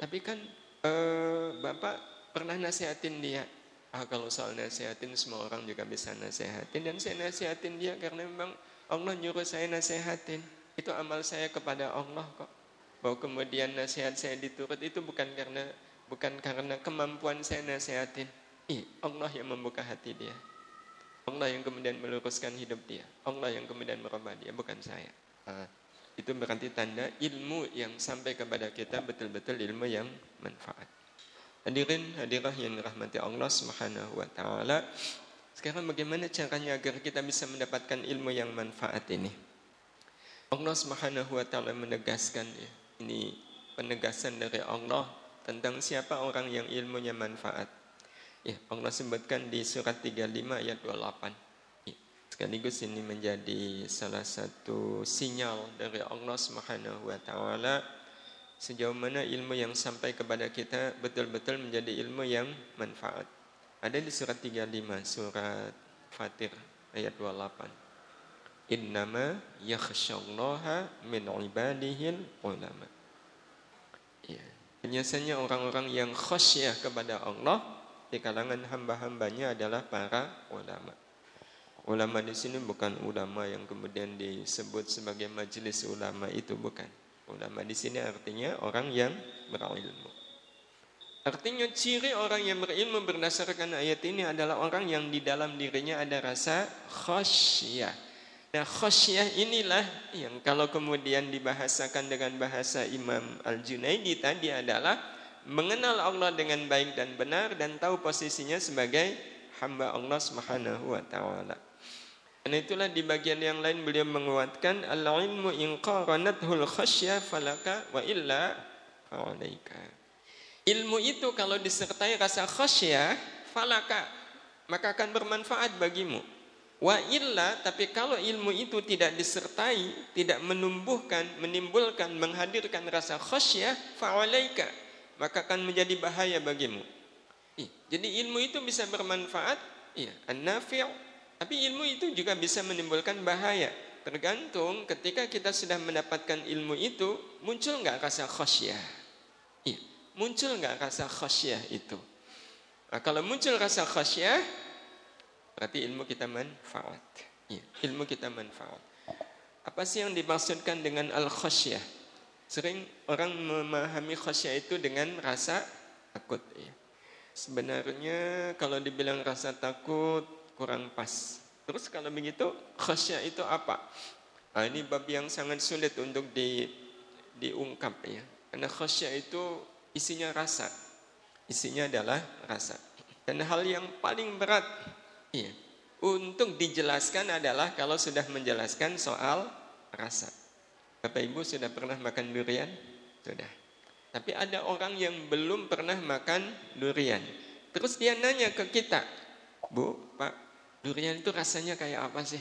Tapi kan eh, Bapak pernah nasihatin dia, Ah kalau soal nasihatin semua orang juga bisa nasihatin dan saya nasihatin dia karena memang Allah nyuruh saya nasihatin. Itu amal saya kepada Allah kok. Bahwa kemudian nasihat saya diturut itu bukan karena bukan karena kemampuan saya nasihatin. Ih, Allah yang membuka hati dia. Allah yang kemudian meluruskan hidup dia. Allah yang kemudian merubah dia, bukan saya. Nah, itu berarti tanda ilmu yang sampai kepada kita betul-betul ilmu yang manfaat. Hadirin hadirah yang dirahmati Allah Subhanahu wa taala. Sekarang bagaimana caranya agar kita bisa mendapatkan ilmu yang manfaat ini? Allah Subhanahu wa taala menegaskan ya, ini penegasan dari Allah tentang siapa orang yang ilmunya manfaat. Ya, Allah sebutkan di surat 35 ayat 28. Ya, sekaligus ini menjadi salah satu sinyal dari Allah Subhanahu wa taala sejauh mana ilmu yang sampai kepada kita betul-betul menjadi ilmu yang manfaat. Ada di surat 35, surat Fatir ayat 28. Innama yakhsyallaha min ibadihil ulama. Ya. Biasanya orang-orang yang khasyah kepada Allah di kalangan hamba-hambanya adalah para ulama. Ulama di sini bukan ulama yang kemudian disebut sebagai majelis ulama itu bukan Ulama di sini artinya orang yang berilmu. Artinya ciri orang yang berilmu berdasarkan ayat ini adalah orang yang di dalam dirinya ada rasa khasyah. Nah khasyah inilah yang kalau kemudian dibahasakan dengan bahasa Imam Al-Junaidi tadi adalah mengenal Allah dengan baik dan benar dan tahu posisinya sebagai hamba Allah Subhanahu wa taala. Dan itulah di bagian yang lain beliau menguatkan al-ilmu in qaranathul khasyah falaka wa illa fa'alaika. Ilmu itu kalau disertai rasa khasyah falaka maka akan bermanfaat bagimu. Wa illa tapi kalau ilmu itu tidak disertai, tidak menumbuhkan, menimbulkan, menghadirkan rasa khasyah fa'alaika maka akan menjadi bahaya bagimu. Jadi ilmu itu bisa bermanfaat, iya, an-nafi' Tapi ilmu itu juga bisa menimbulkan bahaya. Tergantung ketika kita sudah mendapatkan ilmu itu, muncul nggak rasa khasyah? Iya, muncul nggak rasa khasyah itu? Nah, kalau muncul rasa khasyah, berarti ilmu kita manfaat. Iya, ilmu kita manfaat. Apa sih yang dimaksudkan dengan al-khasyah? Sering orang memahami khasyah itu dengan rasa takut. Ya. Sebenarnya kalau dibilang rasa takut, kurang pas. Terus kalau begitu khasya itu apa? Nah, ini bab yang sangat sulit untuk di, diungkap ya. Karena khasya itu isinya rasa. Isinya adalah rasa. Dan hal yang paling berat ya, untuk dijelaskan adalah kalau sudah menjelaskan soal rasa. Bapak Ibu sudah pernah makan durian? Sudah. Tapi ada orang yang belum pernah makan durian. Terus dia nanya ke kita, Bu, Pak, Durian itu rasanya kayak apa sih?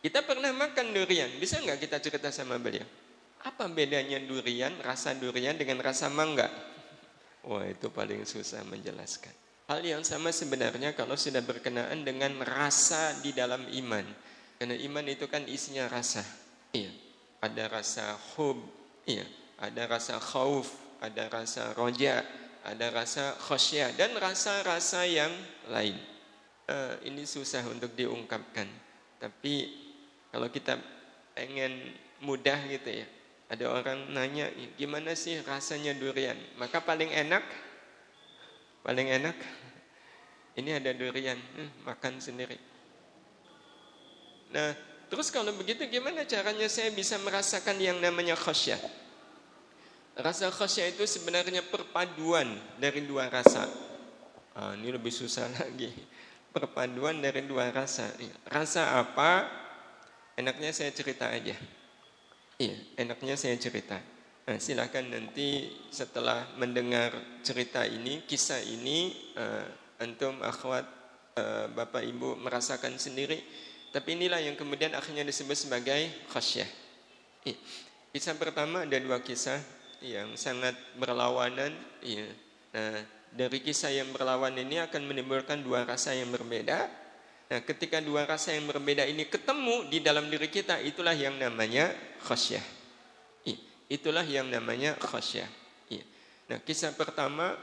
Kita pernah makan durian, bisa nggak kita cerita sama beliau? Apa bedanya durian, rasa durian dengan rasa mangga? Wah itu paling susah menjelaskan. Hal yang sama sebenarnya kalau sudah berkenaan dengan rasa di dalam iman. Karena iman itu kan isinya rasa. Iya, ada rasa hub, iya, ada rasa khauf, ada rasa roja, ada rasa khosyah, dan rasa-rasa yang lain uh, ini susah untuk diungkapkan. Tapi kalau kita pengen mudah gitu ya, ada orang nanya gimana sih rasanya durian, maka paling enak, paling enak ini ada durian, hmm, makan sendiri. Nah, terus kalau begitu gimana caranya saya bisa merasakan yang namanya khasyah? Rasa khasyah itu sebenarnya perpaduan dari dua rasa. Ah, ini lebih susah lagi perpaduan dari dua rasa. Rasa apa? Enaknya saya cerita aja. Iya, enaknya saya cerita. Nah, silahkan nanti setelah mendengar cerita ini, kisah ini, uh, antum, akhwat, uh, bapak ibu merasakan sendiri Tapi inilah yang kemudian akhirnya disebut sebagai khasyah. Iya. Kisah pertama ada dua kisah yang sangat berlawanan. Iya. Nah, dari kisah yang berlawan ini akan menimbulkan dua rasa yang berbeda. Nah, ketika dua rasa yang berbeda ini ketemu di dalam diri kita, itulah yang namanya khasyah. Itulah yang namanya khasyah. Nah, kisah pertama,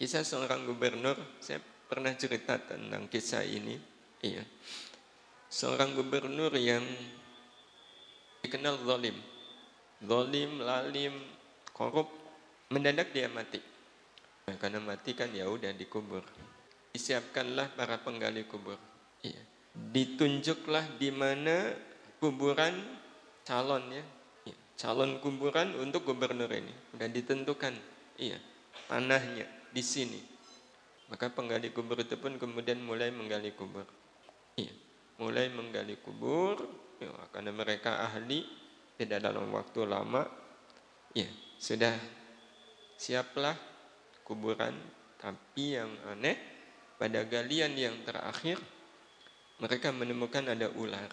kisah seorang gubernur. Saya pernah cerita tentang kisah ini. Iya seorang gubernur yang dikenal zalim. Zalim, lalim, korup, mendadak dia mati. Karena mati kan ya udah dikubur. Disiapkanlah para penggali kubur. Iya. Ditunjuklah di mana kuburan calon ya. Iya. Calon kuburan untuk gubernur ini. Udah ditentukan. Iya. Tanahnya di sini. Maka penggali kubur itu pun kemudian mulai menggali kubur. Iya mulai menggali kubur ya, karena mereka ahli tidak dalam waktu lama ya sudah siaplah kuburan tapi yang aneh pada galian yang terakhir mereka menemukan ada ular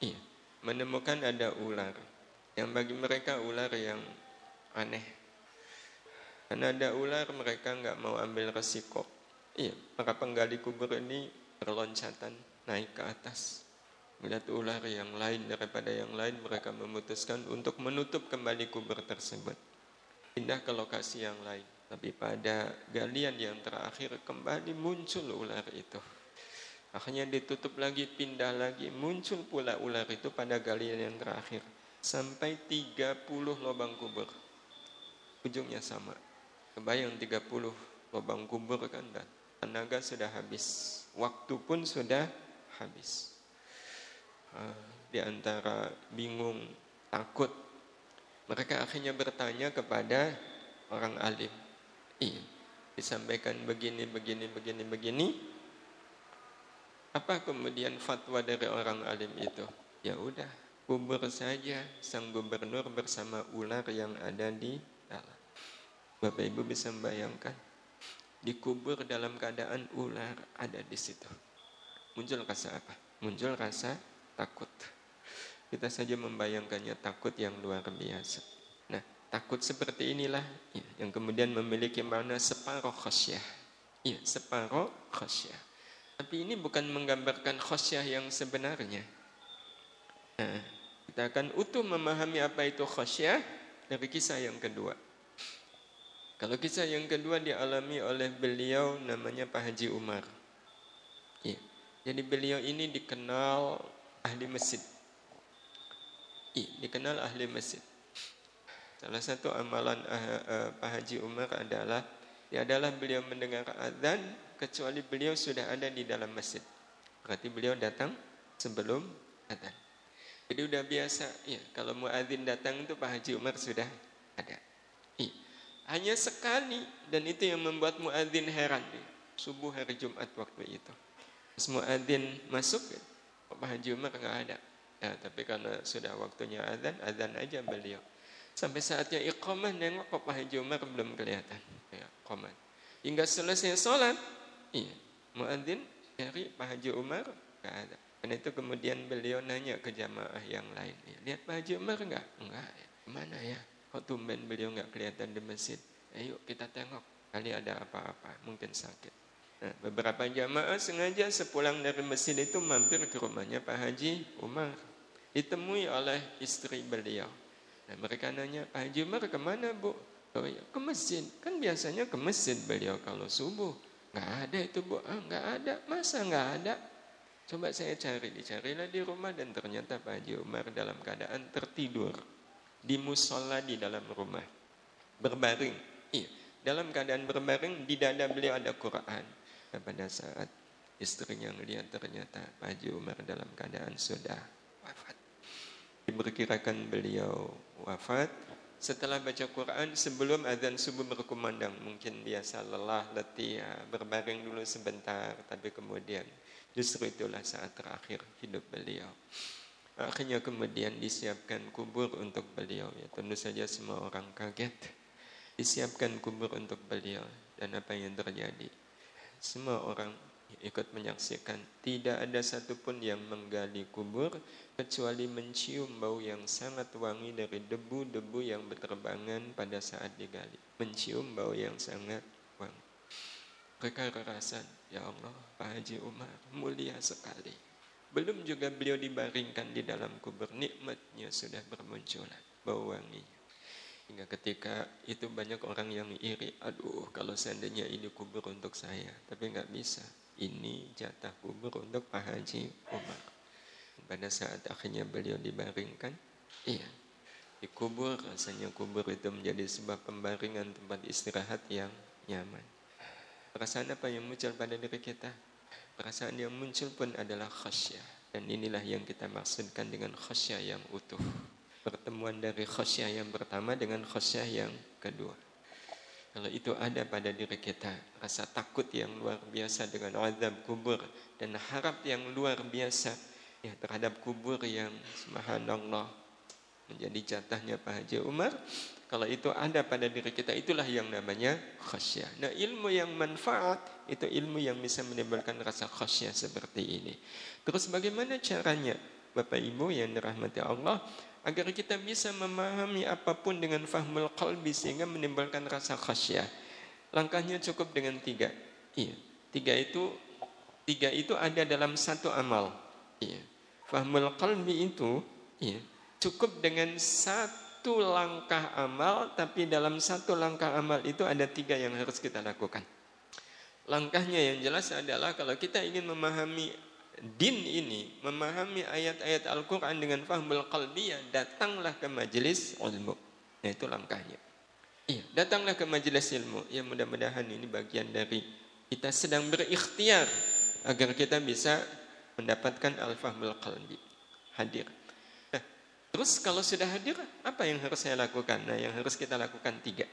iya menemukan ada ular yang bagi mereka ular yang aneh karena ada ular mereka nggak mau ambil resiko iya para penggali kubur ini berloncatan naik ke atas. Melihat ular yang lain daripada yang lain, mereka memutuskan untuk menutup kembali kubur tersebut. Pindah ke lokasi yang lain. Tapi pada galian yang terakhir kembali muncul ular itu. Akhirnya ditutup lagi, pindah lagi, muncul pula ular itu pada galian yang terakhir. Sampai 30 lubang kubur. Ujungnya sama. Kebayang 30 lubang kubur kan dan tenaga sudah habis. Waktu pun sudah habis. Ah, di antara bingung, takut, mereka akhirnya bertanya kepada orang alim. Iya, disampaikan begini, begini, begini, begini. Apa kemudian fatwa dari orang alim itu? Ya udah, kubur saja sang gubernur bersama ular yang ada di dalam. Bapak Ibu bisa membayangkan, dikubur dalam keadaan ular ada di situ muncul rasa apa? Muncul rasa takut. Kita saja membayangkannya takut yang luar biasa. Takut seperti inilah ya, yang kemudian memiliki mana separuh khasyah. Iya, separuh khasyah. Tapi ini bukan menggambarkan khasyah yang sebenarnya. Nah, kita akan utuh memahami apa itu khasyah dari kisah yang kedua. Kalau kisah yang kedua dialami oleh beliau namanya Pak Haji Umar. Iya. Jadi beliau ini dikenal ahli masjid. I, dikenal ahli masjid. Salah satu amalan uh, uh, Pak Haji Umar adalah ya adalah beliau mendengar azan kecuali beliau sudah ada di dalam masjid. Berarti beliau datang sebelum azan. Jadi udah biasa ya kalau muadzin datang itu Pak Haji Umar sudah ada. I. Hanya sekali dan itu yang membuat muadzin heran. Subuh hari Jumat waktu itu. Semua adin masuk, Pak Haji Umar nggak ada. Ya, tapi karena sudah waktunya adzan, adzan aja beliau. Sampai saatnya iqamah nengok kok Haji Umar belum kelihatan. Ya, iqamah. Hingga selesai sholat, iya, muadzin dari Pak Haji Umar nggak ada. Dan itu kemudian beliau nanya ke jamaah yang lain. Ya, lihat Pak Haji Umar nggak? Enggak. Ya. Mana ya? Kok tumben beliau nggak kelihatan di masjid? Ayo kita tengok. Kali ada apa-apa, mungkin sakit. Nah, beberapa jamaah sengaja sepulang dari masjid itu mampir ke rumahnya Pak Haji Umar. Ditemui oleh istri beliau. Nah, mereka nanya, Pak Haji Umar ke mana bu? Ke masjid. Kan biasanya ke masjid beliau kalau subuh. Nggak ada itu bu. Ah, nggak ada. Masa nggak ada? Coba saya cari. Dicarilah di rumah dan ternyata Pak Haji Umar dalam keadaan tertidur. Di musola di dalam rumah. Berbaring. Iya. Dalam keadaan berbaring di dada beliau ada Quran pada saat istrinya melihat ternyata Pak Haji Umar dalam keadaan sudah. Diperkirakan beliau wafat setelah baca Quran sebelum azan subuh berkumandang. Mungkin biasa lelah, letih, ya, berbaring dulu sebentar, tapi kemudian justru itulah saat terakhir hidup beliau. Akhirnya kemudian disiapkan kubur untuk beliau. Ya, tentu saja semua orang kaget. Disiapkan kubur untuk beliau dan apa yang terjadi? semua orang ikut menyaksikan tidak ada satupun yang menggali kubur kecuali mencium bau yang sangat wangi dari debu-debu yang berterbangan pada saat digali. Mencium bau yang sangat wangi. Mereka kerasan ya Allah Pak Haji Umar mulia sekali. Belum juga beliau dibaringkan di dalam kubur nikmatnya sudah bermunculan bau wangi. Hingga ketika itu banyak orang yang iri, aduh kalau seandainya ini kubur untuk saya, tapi nggak bisa. Ini jatah kubur untuk Pak Haji Umar. Pada saat akhirnya beliau dibaringkan, iya, dikubur, rasanya kubur itu menjadi sebuah pembaringan tempat istirahat yang nyaman. Perasaan apa yang muncul pada diri kita? Perasaan yang muncul pun adalah khasyah. Dan inilah yang kita maksudkan dengan khasyah yang utuh. Pertemuan dari khasyah yang pertama dengan khasyah yang kedua. Kalau itu ada pada diri kita, rasa takut yang luar biasa dengan azab kubur dan harap yang luar biasa ya terhadap kubur yang subhanallah menjadi jatahnya Pak Haji Umar. Kalau itu ada pada diri kita, itulah yang namanya khasyah. Nah ilmu yang manfaat, itu ilmu yang bisa menimbulkan rasa khasyah seperti ini. Terus bagaimana caranya? Bapak Ibu yang dirahmati Allah, agar kita bisa memahami apa pun dengan fahmul qalbi sehingga menimbulkan rasa khasyah. Langkahnya cukup dengan tiga. Iya, tiga itu tiga itu ada dalam satu amal. Iya. Fahmul qalbi itu iya, cukup dengan satu langkah amal, tapi dalam satu langkah amal itu ada tiga yang harus kita lakukan. Langkahnya yang jelas adalah kalau kita ingin memahami din ini memahami ayat-ayat Al-Quran dengan fahmul qalbiyah datanglah ke majelis ilmu. Nah itu langkahnya. Iya datanglah ke majelis ilmu. Ya mudah-mudahan ini bagian dari kita sedang berikhtiar agar kita bisa mendapatkan al-fahmul qalbi hadir nah, terus kalau sudah hadir apa yang harus saya lakukan nah yang harus kita lakukan tiga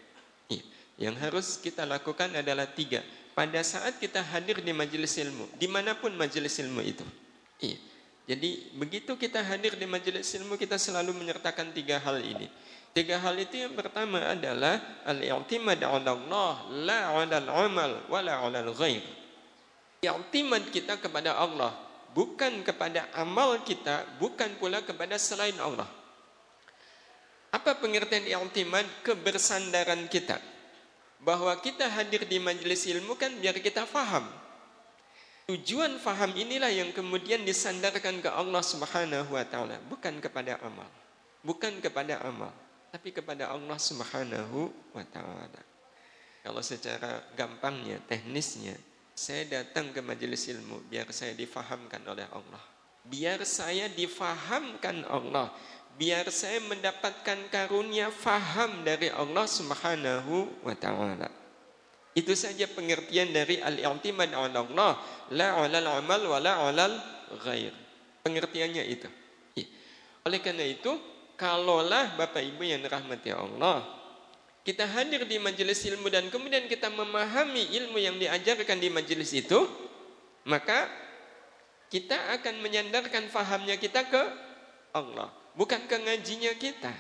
iya yang harus kita lakukan adalah tiga pada saat kita hadir di majelis ilmu, di mana pun majelis ilmu itu. Iya. Jadi begitu kita hadir di majelis ilmu kita selalu menyertakan tiga hal ini. Tiga hal itu yang pertama adalah al-i'timad 'ala Allah, la 'ala al-'amal wa la 'ala al-ghair. I'timad kita kepada Allah, bukan kepada amal kita, bukan pula kepada selain Allah. Apa pengertian i'timad? Kebersandaran kita bahwa kita hadir di majelis ilmu kan biar kita faham. Tujuan faham inilah yang kemudian disandarkan ke Allah Subhanahu wa taala, bukan kepada amal. Bukan kepada amal, tapi kepada Allah Subhanahu wa taala. Kalau secara gampangnya, teknisnya, saya datang ke majelis ilmu biar saya difahamkan oleh Allah. Biar saya difahamkan Allah biar saya mendapatkan karunia faham dari Allah Subhanahu wa taala. Itu saja pengertian dari al-i'timad 'ala Allah, la 'alal amal wa la 'alal ghair. Pengertiannya itu. Iya. Oleh karena itu, kalaulah Bapak Ibu yang dirahmati Allah, kita hadir di majelis ilmu dan kemudian kita memahami ilmu yang diajarkan di majelis itu, maka kita akan menyandarkan fahamnya kita ke Allah bukan ke ngajinya kita.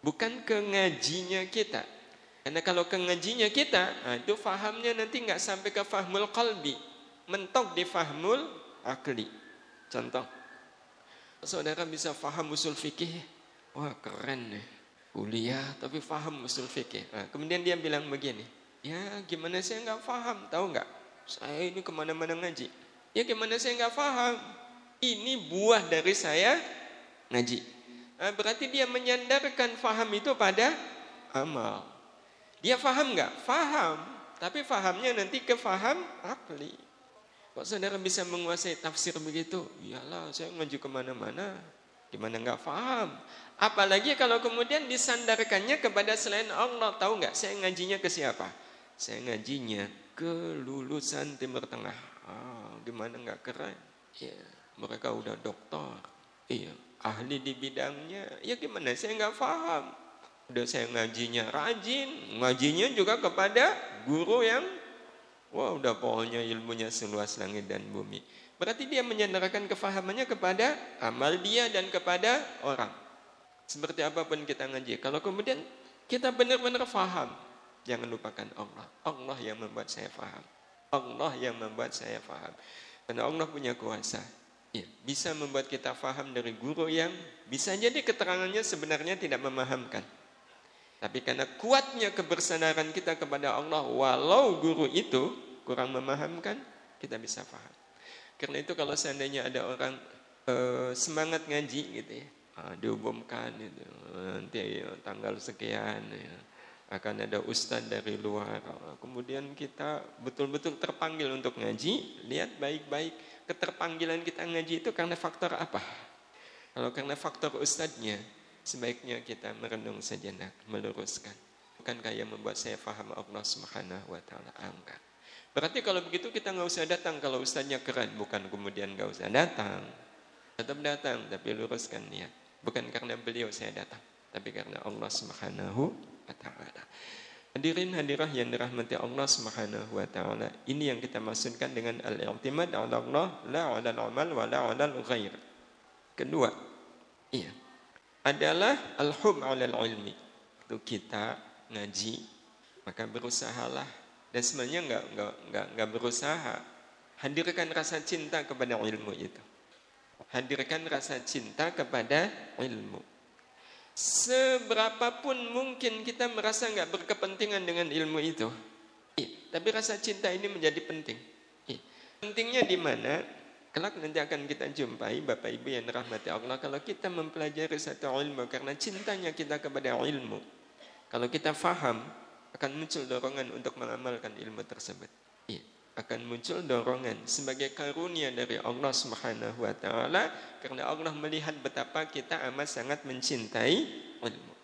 Bukan ke ngajinya kita. Karena kalau ke ngajinya kita, nah itu fahamnya nanti nggak sampai ke fahmul qalbi. Mentok di fahmul akli. Contoh. Saudara bisa faham usul fikih. Wah keren nih. Kuliah tapi faham usul fikih. Nah, kemudian dia bilang begini. Ya gimana saya nggak faham. Tahu nggak? Saya ini ke mana-mana ngaji. Ya gimana saya nggak faham. Ini buah dari saya ngaji. Eh, berarti dia menyandarkan faham itu pada amal. Dia faham nggak? Faham. Tapi fahamnya nanti ke faham akli. Kok saudara bisa menguasai tafsir begitu? Iyalah, saya ngaji ke mana-mana. Gimana nggak faham? Apalagi kalau kemudian disandarkannya kepada selain Allah. Tahu nggak? Saya ngajinya ke siapa? Saya ngajinya ke lulusan Timur Tengah. Ah, gimana nggak keren? Ya, mereka udah doktor. Iya, ahli di bidangnya, ya gimana saya nggak paham. Udah saya ngajinya rajin, ngajinya juga kepada guru yang wah udah pokoknya ilmunya seluas langit dan bumi. Berarti dia menyandarkan kefahamannya kepada amal dia dan kepada orang. Seperti apa pun kita ngaji. Kalau kemudian kita benar-benar faham, jangan lupakan Allah. Allah yang membuat saya faham. Allah yang membuat saya faham. Karena Allah punya kuasa. Ya, bisa membuat kita faham dari guru yang bisa jadi keterangannya sebenarnya tidak memahamkan. Tapi karena kuatnya kebersadaran kita kepada Allah walau guru itu kurang memahamkan, kita bisa faham. Karena itu kalau seandainya ada orang e, semangat ngaji gitu ya, ah, diumumkan itu nanti tanggal sekian ya, akan ada ustadz dari luar. Kemudian kita betul-betul terpanggil untuk ngaji, lihat baik-baik keterpanggilan kita ngaji itu karena faktor apa? Kalau karena faktor ustadznya, sebaiknya kita merenung sejenak, meluruskan. Bukankah yang membuat saya faham Allah Subhanahu wa taala? Enggak. Berarti kalau begitu kita nggak usah datang kalau ustadznya keren, bukan kemudian nggak usah datang. Tetap datang, tapi luruskan niat. Bukan karena beliau saya datang, tapi karena Allah Subhanahu wa taala. Hadirin hadirah yang dirahmati Allah Subhanahu wa taala. Ini yang kita maksudkan dengan al-i'timad 'ala Allah la 'ala al-amal wa la 'ala al-ghair. Kedua, iya. Adalah al-hub 'ala al-ilmi. Itu kita ngaji, maka berusahalah dan sebenarnya enggak enggak enggak enggak berusaha. Hadirkan rasa cinta kepada ilmu itu. Hadirkan rasa cinta kepada ilmu. Seberapapun mungkin kita merasa nggak berkepentingan dengan ilmu itu, iya, tapi rasa cinta ini menjadi penting. Iya. Pentingnya di mana? Kelak nanti akan kita jumpai Bapak Ibu yang rahmati Allah kalau kita mempelajari satu ilmu karena cintanya kita kepada ilmu. Kalau kita faham akan muncul dorongan untuk mengamalkan ilmu tersebut. Iya akan muncul dorongan sebagai karunia dari Allah Subhanahu wa taala karena Allah melihat betapa kita amat sangat mencintai ilmu.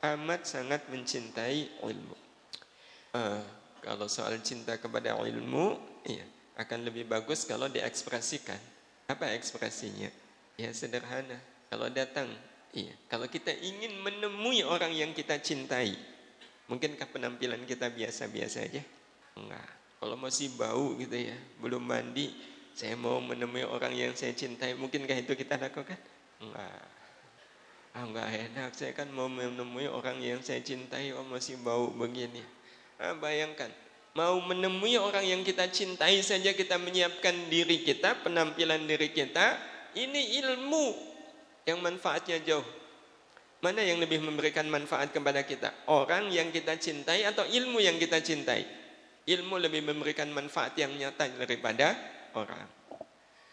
Amat sangat mencintai ilmu. Uh, kalau soal cinta kepada ilmu, iya, akan lebih bagus kalau diekspresikan. Apa ekspresinya? Ya sederhana. Kalau datang, iya. Kalau kita ingin menemui orang yang kita cintai, mungkinkah penampilan kita biasa-biasa aja? Enggak kalau masih bau gitu ya, belum mandi, saya mau menemui orang yang saya cintai, mungkinkah itu kita lakukan? Enggak. Ah, enggak enak, saya kan mau menemui orang yang saya cintai, oh masih bau begini. Ah, bayangkan, mau menemui orang yang kita cintai saja kita menyiapkan diri kita, penampilan diri kita, ini ilmu yang manfaatnya jauh. Mana yang lebih memberikan manfaat kepada kita? Orang yang kita cintai atau ilmu yang kita cintai? ilmu lebih memberikan manfaat yang nyata daripada orang.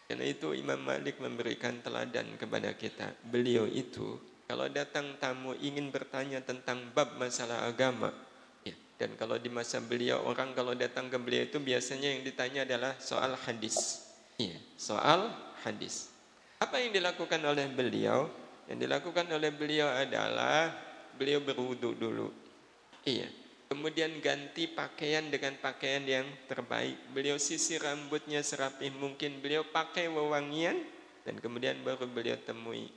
Karena itu Imam Malik memberikan teladan kepada kita. Beliau itu kalau datang tamu ingin bertanya tentang bab masalah agama, ya, dan kalau di masa beliau orang kalau datang ke beliau itu biasanya yang ditanya adalah soal hadis. Ya, soal hadis. Apa yang dilakukan oleh beliau? Yang dilakukan oleh beliau adalah beliau berwudu dulu. Iya, kemudian ganti pakaian dengan pakaian yang terbaik. Beliau sisir rambutnya serapih mungkin, beliau pakai wewangian dan kemudian baru beliau temui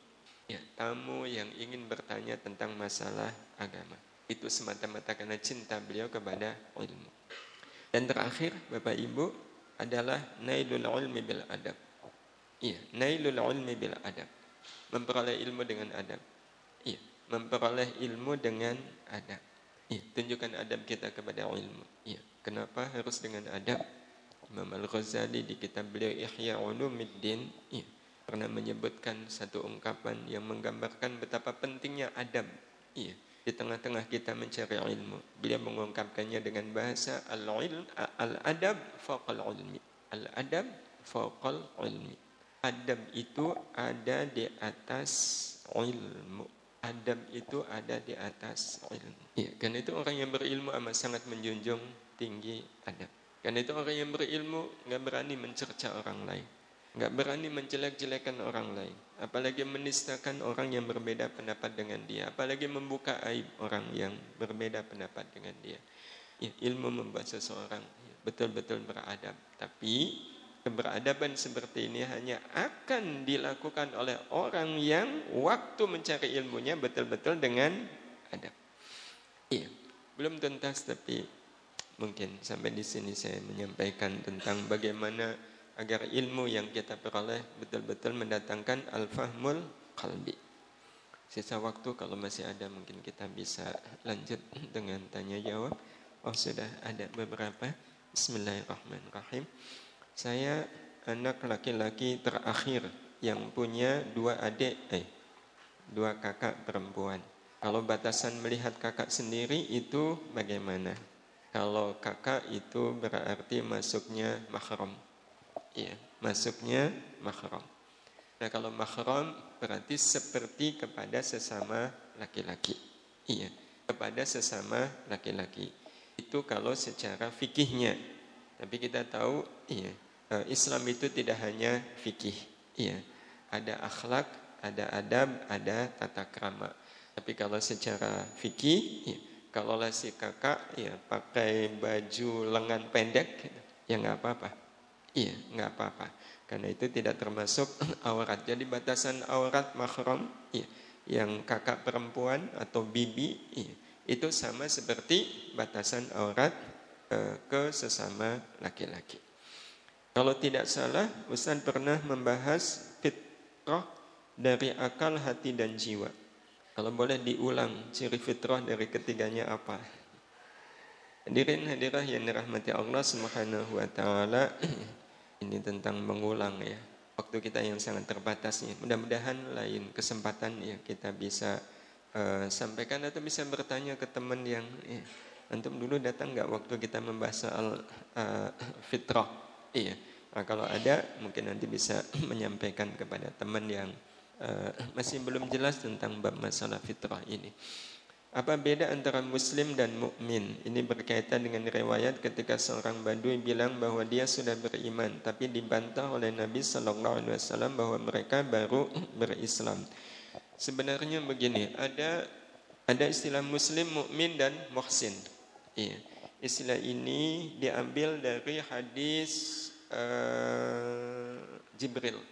ya, tamu yang ingin bertanya tentang masalah agama. Itu semata-mata karena cinta beliau kepada ilmu. Dan terakhir Bapak Ibu adalah nailul ilmi bil adab. Iya, nailul ilmi bil adab. Memperoleh ilmu dengan adab. Iya, memperoleh ilmu dengan adab. Ya, tunjukkan adab kita kepada ilmu. Ya, kenapa harus dengan adab? Imam Al-Ghazali di kitab beliau Ihya Ulumuddin ya, pernah menyebutkan satu ungkapan yang menggambarkan betapa pentingnya adab. Ya, di tengah-tengah kita mencari ilmu. Beliau mengungkapkannya dengan bahasa al-ilm al-adab faqal ilmi. Al-adab faqal ilmi. Adab itu ada di atas ilmu adab itu ada di atas ilmu. Ya, karena itu orang yang berilmu amat sangat menjunjung tinggi adab. Karena itu orang yang berilmu nggak berani mencerca orang lain, nggak berani menjelek-jelekan orang lain, apalagi menistakan orang yang berbeda pendapat dengan dia, apalagi membuka aib orang yang berbeda pendapat dengan dia. Ya, ilmu membuat seseorang betul-betul beradab, tapi keberadaban seperti ini hanya akan dilakukan oleh orang yang waktu mencari ilmunya betul-betul dengan adab. Iya, belum tuntas tapi mungkin sampai di sini saya menyampaikan tentang bagaimana agar ilmu yang kita peroleh betul-betul mendatangkan al-fahmul qalbi. Sisa waktu kalau masih ada mungkin kita bisa lanjut dengan tanya jawab. Oh sudah ada beberapa. Bismillahirrahmanirrahim. Saya anak laki-laki terakhir yang punya dua adik, eh, dua kakak perempuan. Kalau batasan melihat kakak sendiri itu bagaimana? Kalau kakak itu berarti masuknya mahram. Iya, masuknya mahram. Nah, kalau mahram berarti seperti kepada sesama laki-laki. Iya, kepada sesama laki-laki. Itu kalau secara fikihnya. Tapi kita tahu, iya, Islam itu tidak hanya fikih. Iya, ada akhlak, ada adab, ada tata krama. Tapi kalau secara fikih, ya, kalau si kakak ya pakai baju lengan pendek, ya nggak apa-apa. Iya, nggak apa-apa. Karena itu tidak termasuk aurat. Jadi batasan aurat mahram, ya, yang kakak perempuan atau bibi, ya, itu sama seperti batasan aurat eh, ke sesama laki-laki. Kalau tidak salah, Ustaz pernah membahas fitrah dari akal, hati, dan jiwa. Kalau boleh diulang ciri fitrah dari ketiganya apa? Hadirin hadirah yang dirahmati Allah Subhanahu wa taala. Ini tentang mengulang ya. Waktu kita yang sangat terbatas nih. Mudah-mudahan lain kesempatan ya kita bisa uh, sampaikan atau bisa bertanya ke teman yang ya, antum dulu datang nggak waktu kita membahas soal uh, fitrah? Iya. Nah, kalau ada mungkin nanti bisa menyampaikan kepada teman yang uh, masih belum jelas tentang bab masalah fitrah ini. Apa beda antara muslim dan mukmin? Ini berkaitan dengan riwayat ketika seorang badui bilang bahwa dia sudah beriman tapi dibantah oleh Nabi sallallahu alaihi wasallam bahwa mereka baru berislam. Sebenarnya begini, ada ada istilah muslim, mukmin dan muhsin. Iya. Istilah ini diambil dari hadis uh, Jibril.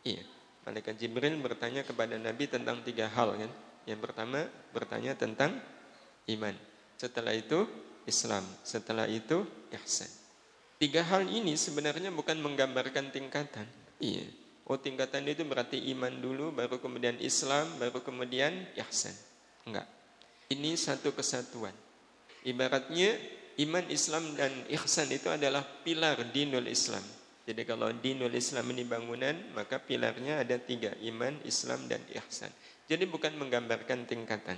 Iya. Malaikat Jibril bertanya kepada Nabi tentang tiga hal kan. Yang pertama bertanya tentang iman. Setelah itu Islam. Setelah itu ihsan. Tiga hal ini sebenarnya bukan menggambarkan tingkatan. Iya. Oh tingkatan itu berarti iman dulu, baru kemudian Islam, baru kemudian ihsan. Enggak. Ini satu kesatuan. Ibaratnya iman, Islam, dan ihsan itu adalah pilar dinul Islam. Jadi kalau dinul Islam ini bangunan, maka pilarnya ada tiga, iman, Islam, dan ihsan. Jadi bukan menggambarkan tingkatan.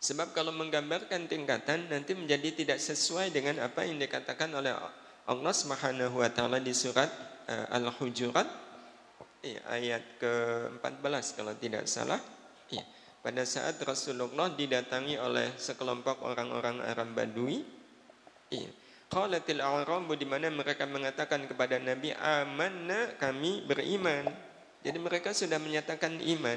Sebab kalau menggambarkan tingkatan, nanti menjadi tidak sesuai dengan apa yang dikatakan oleh Allah Subhanahu wa taala di surat uh, Al-Hujurat ya, ayat ke-14 kalau tidak salah. Ya. Pada saat Rasulullah didatangi oleh sekelompok orang-orang Arab Badui, ya, Qalatil a'rabu di mana mereka mengatakan kepada Nabi amanna kami beriman. Jadi mereka sudah menyatakan iman.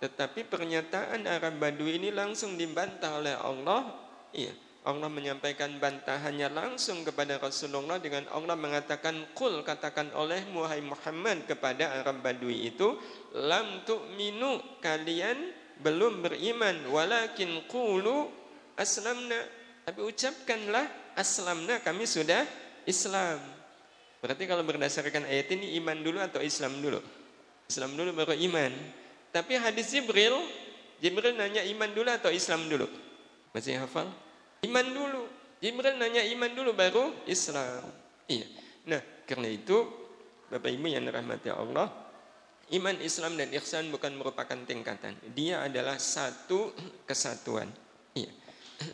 Tetapi pernyataan Arab Badui ini langsung dibantah oleh Allah. Iya, Allah menyampaikan bantahannya langsung kepada Rasulullah dengan Allah mengatakan kul katakan oleh Muhammad Muhammad kepada Arab Badui itu lam tu'minu kalian belum beriman walakin qulu aslamna tapi ucapkanlah aslamna kami sudah Islam. Berarti kalau berdasarkan ayat ini iman dulu atau Islam dulu? Islam dulu baru iman. Tapi hadis Jibril, Jibril nanya iman dulu atau Islam dulu? Masih hafal? Iman dulu. Jibril nanya iman dulu baru Islam. Iya. Nah, karena itu Bapak Ibu yang dirahmati Allah, iman Islam dan ihsan bukan merupakan tingkatan. Dia adalah satu kesatuan. Iya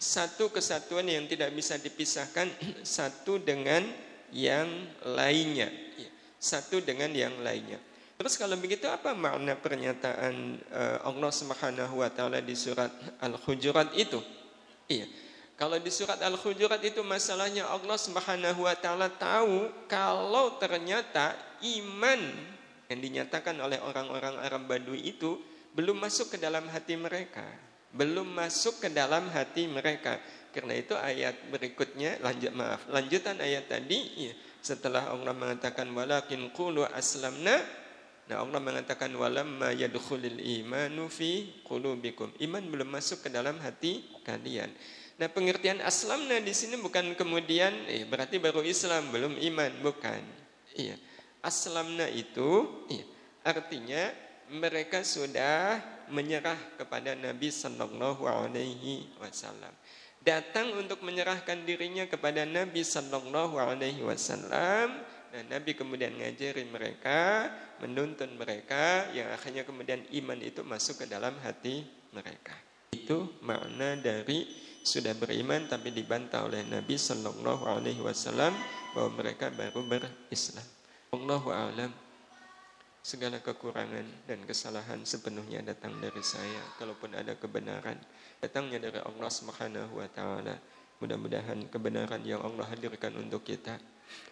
satu kesatuan yang tidak bisa dipisahkan satu dengan yang lainnya. Ya, satu dengan yang lainnya. Terus kalau begitu apa makna pernyataan eh, Allah Subhanahu wa taala di surat Al-Hujurat itu? Iya. Kalau di surat Al-Hujurat itu masalahnya Allah Subhanahu wa taala tahu kalau ternyata iman yang dinyatakan oleh orang-orang Arab Badui itu belum masuk ke dalam hati mereka belum masuk ke dalam hati mereka. Karena itu ayat berikutnya lanjut maaf, lanjutan ayat tadi ya, setelah Allah mengatakan walakin qulu aslamna Nah Allah mengatakan walamma yadkhulul imanu fi qulubikum. Iman belum masuk ke dalam hati kalian. Nah pengertian aslamna di sini bukan kemudian eh berarti baru Islam belum iman bukan. Iya. Aslamna itu iya, artinya mereka sudah menyerah kepada Nabi Sallallahu Alaihi Wasallam. datang untuk menyerahkan dirinya kepada Nabi Sallallahu Alaihi Wasallam dan Nabi kemudian ngajari mereka, menuntun mereka, yang akhirnya kemudian iman itu masuk ke dalam hati mereka. Itu makna dari sudah beriman tapi dibantah oleh Nabi Sallallahu Alaihi Wasallam bahwa mereka baru berislam. Allahu a'lam. Segala kekurangan dan kesalahan sepenuhnya datang dari saya. Kalaupun ada kebenaran, datangnya dari Allah Subhanahu wa taala. Mudah-mudahan kebenaran yang Allah hadirkan untuk kita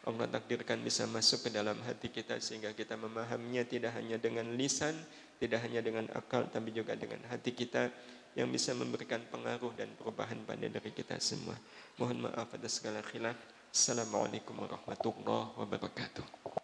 Allah takdirkan bisa masuk ke dalam hati kita sehingga kita memahaminya tidak hanya dengan lisan, tidak hanya dengan akal tapi juga dengan hati kita yang bisa memberikan pengaruh dan perubahan pada diri kita semua. Mohon maaf atas segala khilaf. Assalamualaikum warahmatullahi wabarakatuh.